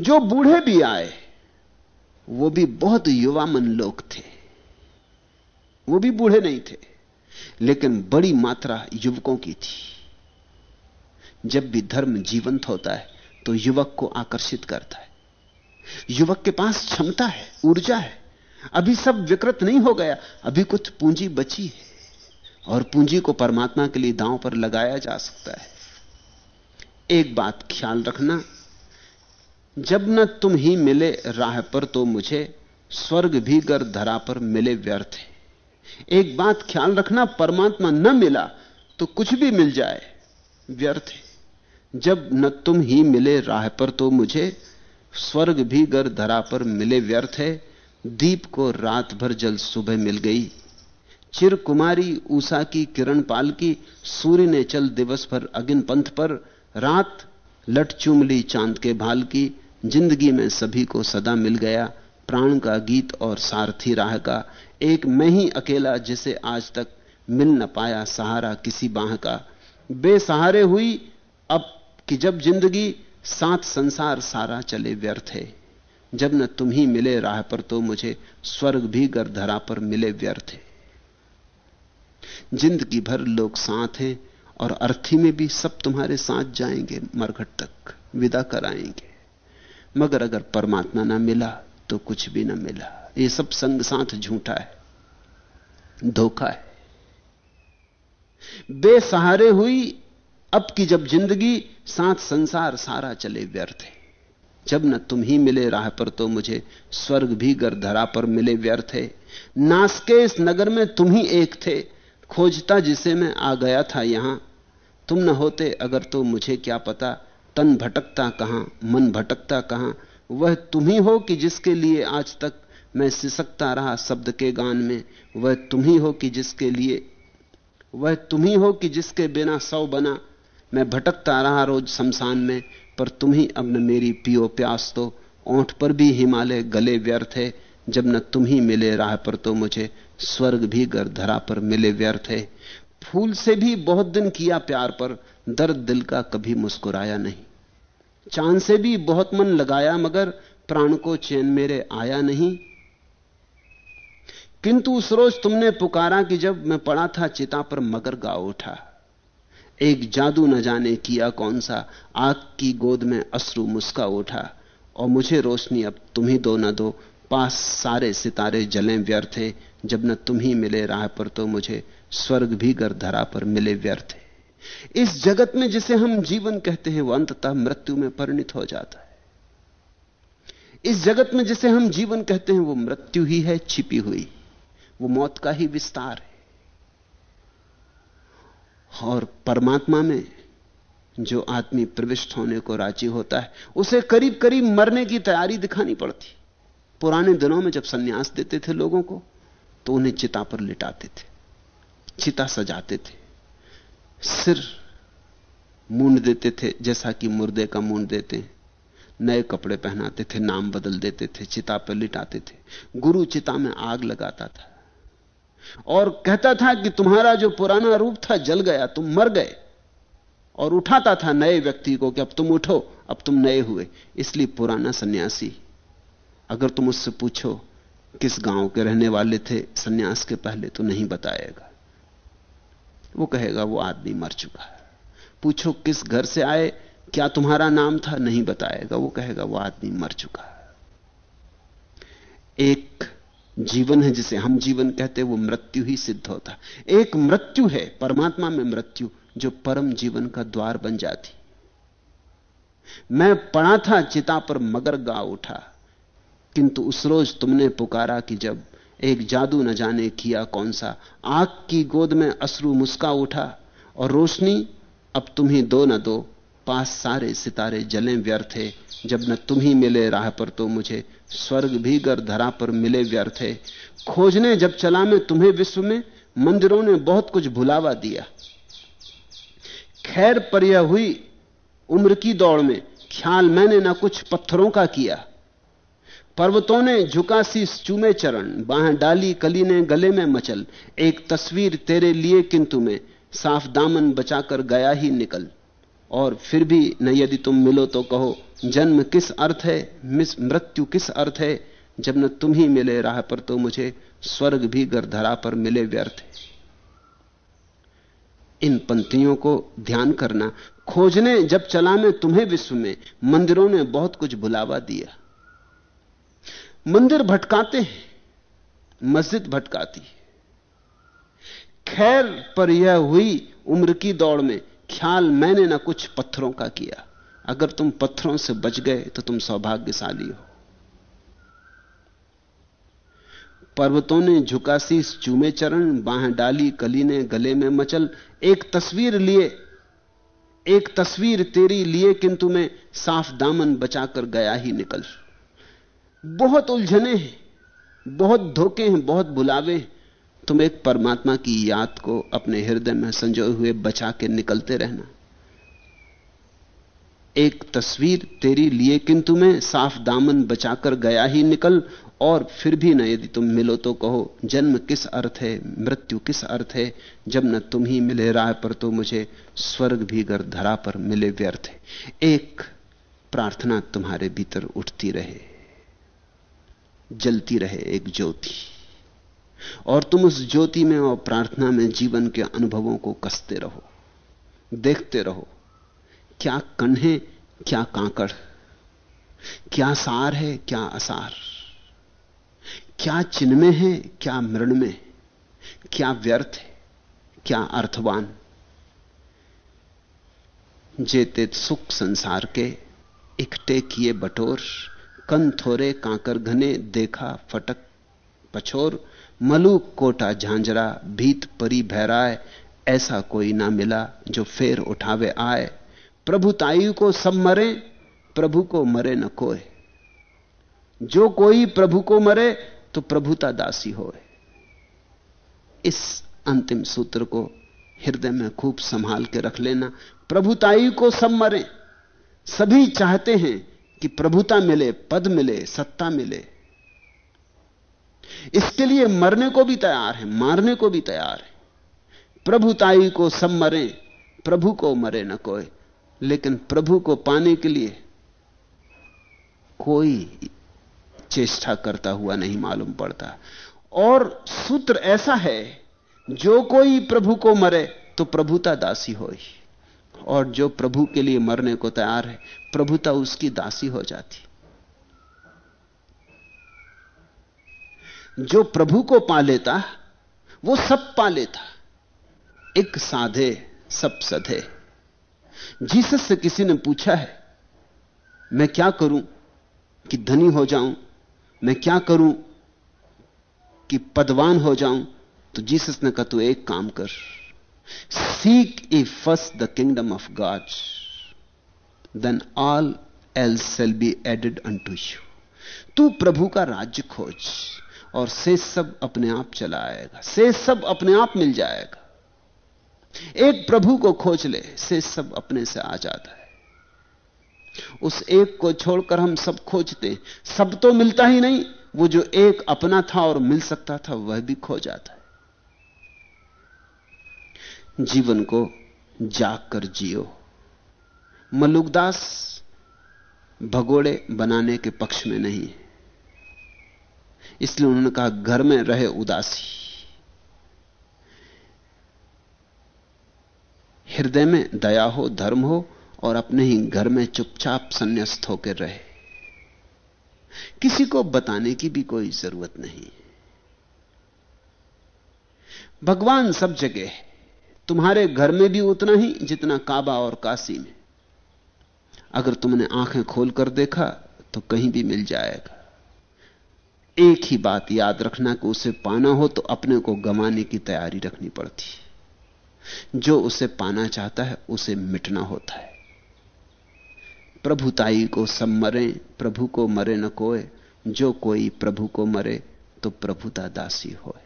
जो बूढ़े भी आए, वो भी बहुत युवा मन लोग थे। वो भी बूढ़े नहीं थे, लेकिन बड़ी मात्रा युवकों की थी। जब भी धर्म जीवंत होता है तो युवक को आकर्षित करता है। युवक के पास क्षमता है, ऊर्जा है। अभी सब विकृत नहीं हो गया, अभी कुछ पूंजी बची है। और पूंजी को परमात्मा के लिए दांव पर लगाया जा सकता है। एक बात ख्याल रखना, जब न तुम ही मिले राह पर तो मुझे स्वर्ग भी गर धरा पर मिले व्यर्थ है। एक बात ख्याल रखना, परमात्मा न मिला तो कुछ भी मिल जाए, व्यर्थ है। जब न तुम ही मिले राह पर तो मुझे स्वर्ग भी गर धरा पर मिले व्यर्थ है। दीप को रात भर जल सुबह मिल गई चिर कुमारी ऊषा की किरण पाल की सूर्य ने चल दिवस भर अगिन पंथ पर रात लट चुमली चाँद के भाल की ज़िंदगी में सभी को सदा मिल गया प्राण का गीत और सारथी राह का। एक मैं ही अकेला जिसे आज तक मिल न पाया सहारा किसी बाह का। बेसहारे हुई अब कि जब ज़िंदगी, साथ संसार सारा चले व्यर्थ है। जब न तुम ही मिले राह पर तो मुझे स्वर्ग भी गर धरा पर मिले व्यर्थ है। ज़िंदगी भर लोग साथ हैं और अर्थी में भी सब तुम्हारे साथ जाएँगे मरघट तक, विदा कराएँगे। मगर अगर परमात्मा ना मिला तो कुछ भी ना मिला। ये सब संग साथ झूठा है, धोखा है। बेसहारे हुई, अब की जब ज़िंदगी, साथ संसार सारा चले व्यर्थ है। जब न तुम ही मिले राह पर तो मुझे स्वर्ग भी गर धरा पर मिले व्यर्थ है। नास के इस नगर में तुम ही एक थे खोजता जिसे मैं आ गया था यहाँ। तुम न होते अगर तो मुझे क्या पता, तन भटकता कहाँ, मन भटकता कहाँ। वह तुम ही हो कि जिसके लिए आज तक मैं सिसकता रहा शब्द के गान में। वह तुम ही हो कि जिसके लिए, वह तुम ही हो कि जिसके बिना सौ बना। मैं भटकता रहा रोज शमशान में, पर तुम ही अब न मेरी पियो प्यास तो। ओंठ पर भी हिमालय गले व्यर्थ है। जब न तुम ही मिले राह पर तो मुझे स्वर्ग भी गर धरा पर मिले व्यर्थ है। फूल से भी बहुत दिन किया प्यार पर, दर्द दिल का कभी मुस्कुराया नहीं। चाँद से भी बहुत मन लगाया, मगर प्राण को चैन मेरे आया नहीं। किंतु उस रोज तुमने पुकारा कि जब मैं पड़ा था चिता पर, मगर गा उठा। एक जादू न जाने किया कौन सा, आग की गोद में अश्रु मुस्का उठा। और मुझे रोशनी, अब तुम ही दो न दो पास सारे सितारे जलें व्यर्थ है। जब न तुम ही मिले राह पर तो मुझे स्वर्ग भी गर धरा पर मिले व्यर्थ है। इस जगत में जिसे हम जीवन कहते हैं वह अंततः मृत्यु में परिणित हो जाता है। इस जगत में जिसे हम जीवन कहते हैं, वो मृत्यु ही है, छिपी हुई। वो मौत का ही विस्तार है। और परमात्मा में जो आदमी प्रविष्ट होने को राज़ी होता है, उसे करीब करीब मरने की तैयारी दिखानी पड़ती। पुराने दिनों में जब सन्यास देते थे लोगों को तो उन्हें चिता पर लिटाते थे, चिता सजाते थे। सिर मूंड देते थे, जैसा कि मुर्दे का मूंड देते हैं। नए कपड़े पहनाते थे, नाम बदल देते थे, चिता पर लिटाते थे। गुरु चिता में आग लगाता था। और कहता था कि तुम्हारा जो पुराना रूप था जल गया, तुम मर गए। और उठाता था नए व्यक्ति को कि अब तुम उठो, अब तुम नए हुए। इसलिए पुराना सन्यासी अगर तुम उससे पूछो किस गाँव के रहने वाले थे, सन्यास के पहले तो नहीं बताएगा। वो कहेगा, वो आदमी मर चुका है। पूछो किस घर से आए, क्या तुम्हारा नाम था? नहीं बताएगा। वो कहेगा, वो आदमी मर चुका है। एक जीवन है जिसे हम जीवन कहते हैं, वो मृत्यु ही सिद्ध होता एक मृत्यु है, परमात्मा में मृत्यु, जो परम जीवन का द्वार बन जाती। मैं पढ़ा था चिता पर, मगर गा उठा। किंतु उस रोज तुमने पुकारा कि जब एक जादू न जाने किया कौन सा। आग की गोद में अश्रु मुस्का उठा और रोशनी, अब तुम ही दो न दो। पास सारे सितारे जले व्यर्थ है। जब न तुम ही मिले राह पर तो मुझे स्वर्ग भी गर धरा पर मिले व्यर्थ है। खोजने जब चला मैं तुम्हें विश्व में, मंदिरों ने बहुत कुछ भुलावा दिया। खैर पर यह हुई उम्र की दौड़ में। ख्याल मैंने ना कुछ पत्थरों का किया। पर्वतों ने झुका सी चूमे चरण, बाहें डाली कली ने गले में मचल। एक तस्वीर तेरे लिए किंतु में, साफ़ दामन बचाकर गया ही निकल। और फिर भी न यदि तुम मिलो तो कहो, जन्म किस अर्थ है, मिस मृत्यु किस अर्थ है, जब न तुम ही मिले राह पर तो मुझे, स्वर्ग भी गर्धरा पर मिले व्यर्थ है। इन पंक्तियों को ध्यान करना, खोजने जब चला मैं तुम्हें विश्व में, मंदिरों ने बहुत कुछ बुलावा दिया। मंदिर भटकाते हैं, मस्जिद भटकाती है। खैर पर यह हुई उम्र की दौड़ में, ख्याल मैंने ना कुछ पत्थरों का किया। अगर तुम पत्थरों से बच गए तो तुम सौभाग्यशाली हो। पर्वतों ने झुकासी चूमे चरण, बाहें डाली कली ने गले में मचल। एक तस्वीर लिए, एक तस्वीर तेरी लिए, किंतु मैं साफ़ दामन बचाकर गया ही निकल। बहुत उलझने हैं, बहुत धोखे हैं, बहुत बुलावे तुम एक परमात्मा की याद को अपने हृदय में संजोए हुए बचा के निकलते रहना। एक तस्वीर तेरी लिए, किंतु मैं साफ़ दामन बचाकर गया ही निकल, और फिर भी न यदि तुम मिलो तो कहो, जन्म किस अर्थ है, मृत्यु किस अर्थ है, जब न तुम ही मिले राय पर तो मुझे स्वर्ग भी गर धरा पर मिले व्यर्थ है। एक प्रार्थना तुम्हारे भीतर उठती रहे। जलती रहे एक ज्योति। और तुम उस ज्योति में और प्रार्थना में जीवन के अनुभवों को कसते रहो, देखते रहो, क्या कण है, क्या कांकड़, क्या सार है, क्या असार, क्या चिन्ह में है, क्या मृण में क्या व्यर्थ है, क्या अर्थवान। जेते सुख संसार के इकटे किए बटोर कन थोरे कांकर घने देखा फटक पछोर मलूक कोटा झांझरा, भीत परी भैराए ऐसा कोई ना मिला जो फेर उठावे आए। प्रभुताई को सब मरे, प्रभु को मरे न कोई जो कोई प्रभु को मरे तो प्रभुता दासी होए। इस अंतिम सूत्र को हृदय में खूब संभाल के रख लेना। प्रभुताई को सब मरे, सभी चाहते हैं कि प्रभुता मिले, पद मिले, सत्ता मिले। इसके लिए मरने को भी तैयार है, मारने को भी तैयार है। प्रभुताई को सब मरे, प्रभु को मरे न कोई। लेकिन प्रभु को पाने के लिए कोई चेष्टा करता हुआ नहीं मालूम पड़ता। और सूत्र ऐसा है, जो कोई प्रभु को मरे तो प्रभुता दासी हो और जो प्रभु के लिए मरने को तैयार है प्रभुता उसकी दासी हो जाती। जो प्रभु को पा लेता, वो सब पा लेता। एक साधे, सब सधे। जीसस से किसी ने पूछा है, मैं क्या करूँ कि धनी हो जाऊँ? मैं क्या करूँ कि पदवान हो जाऊँ? तो जीसस ने कहा, तू एक काम कर। ई first the kingdom of God then all else shall be added unto you तू प्रभु का राज्य खोज और से सब अपने आप चला आएगा से सब अपने आप मिल जाएगा। एक प्रभु को खोज ले, से सब अपने से आ जाता है। उस एक को छोड़कर हम सब खोजते, सब तो मिलता ही नहीं, वो जो एक अपना था और मिल सकता था, वह भी खो जाता है। जीवन को जाग कर जियो मलुकदास भगोड़े बनाने के पक्ष में नहीं है। इसलिए उन्होंने कहा, घर में रहे उदासी। हृदय में दया हो, धर्म हो, और अपने ही घर में चुपचाप संन्यास्त होकर रहे। किसी को बताने की भी कोई ज़रूरत नहीं भगवान सब जगह है। तुम्हारे घर में भी उतना ही, जितना काबा और काशी में। अगर तुमने आँखें खोल कर देखा तो कहीं भी मिल जाएगा। एक ही बात याद रखना कि उसे पाना हो तो अपने को गंवाने की तैयारी रखनी पड़ती है। जो उसे पाना चाहता है, उसे मिटना होता है। प्रभुताई को सब मरे, प्रभु को मरे न कोय जो कोई प्रभु को मरे तो प्रभुता दासी होए।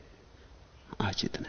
आज इतना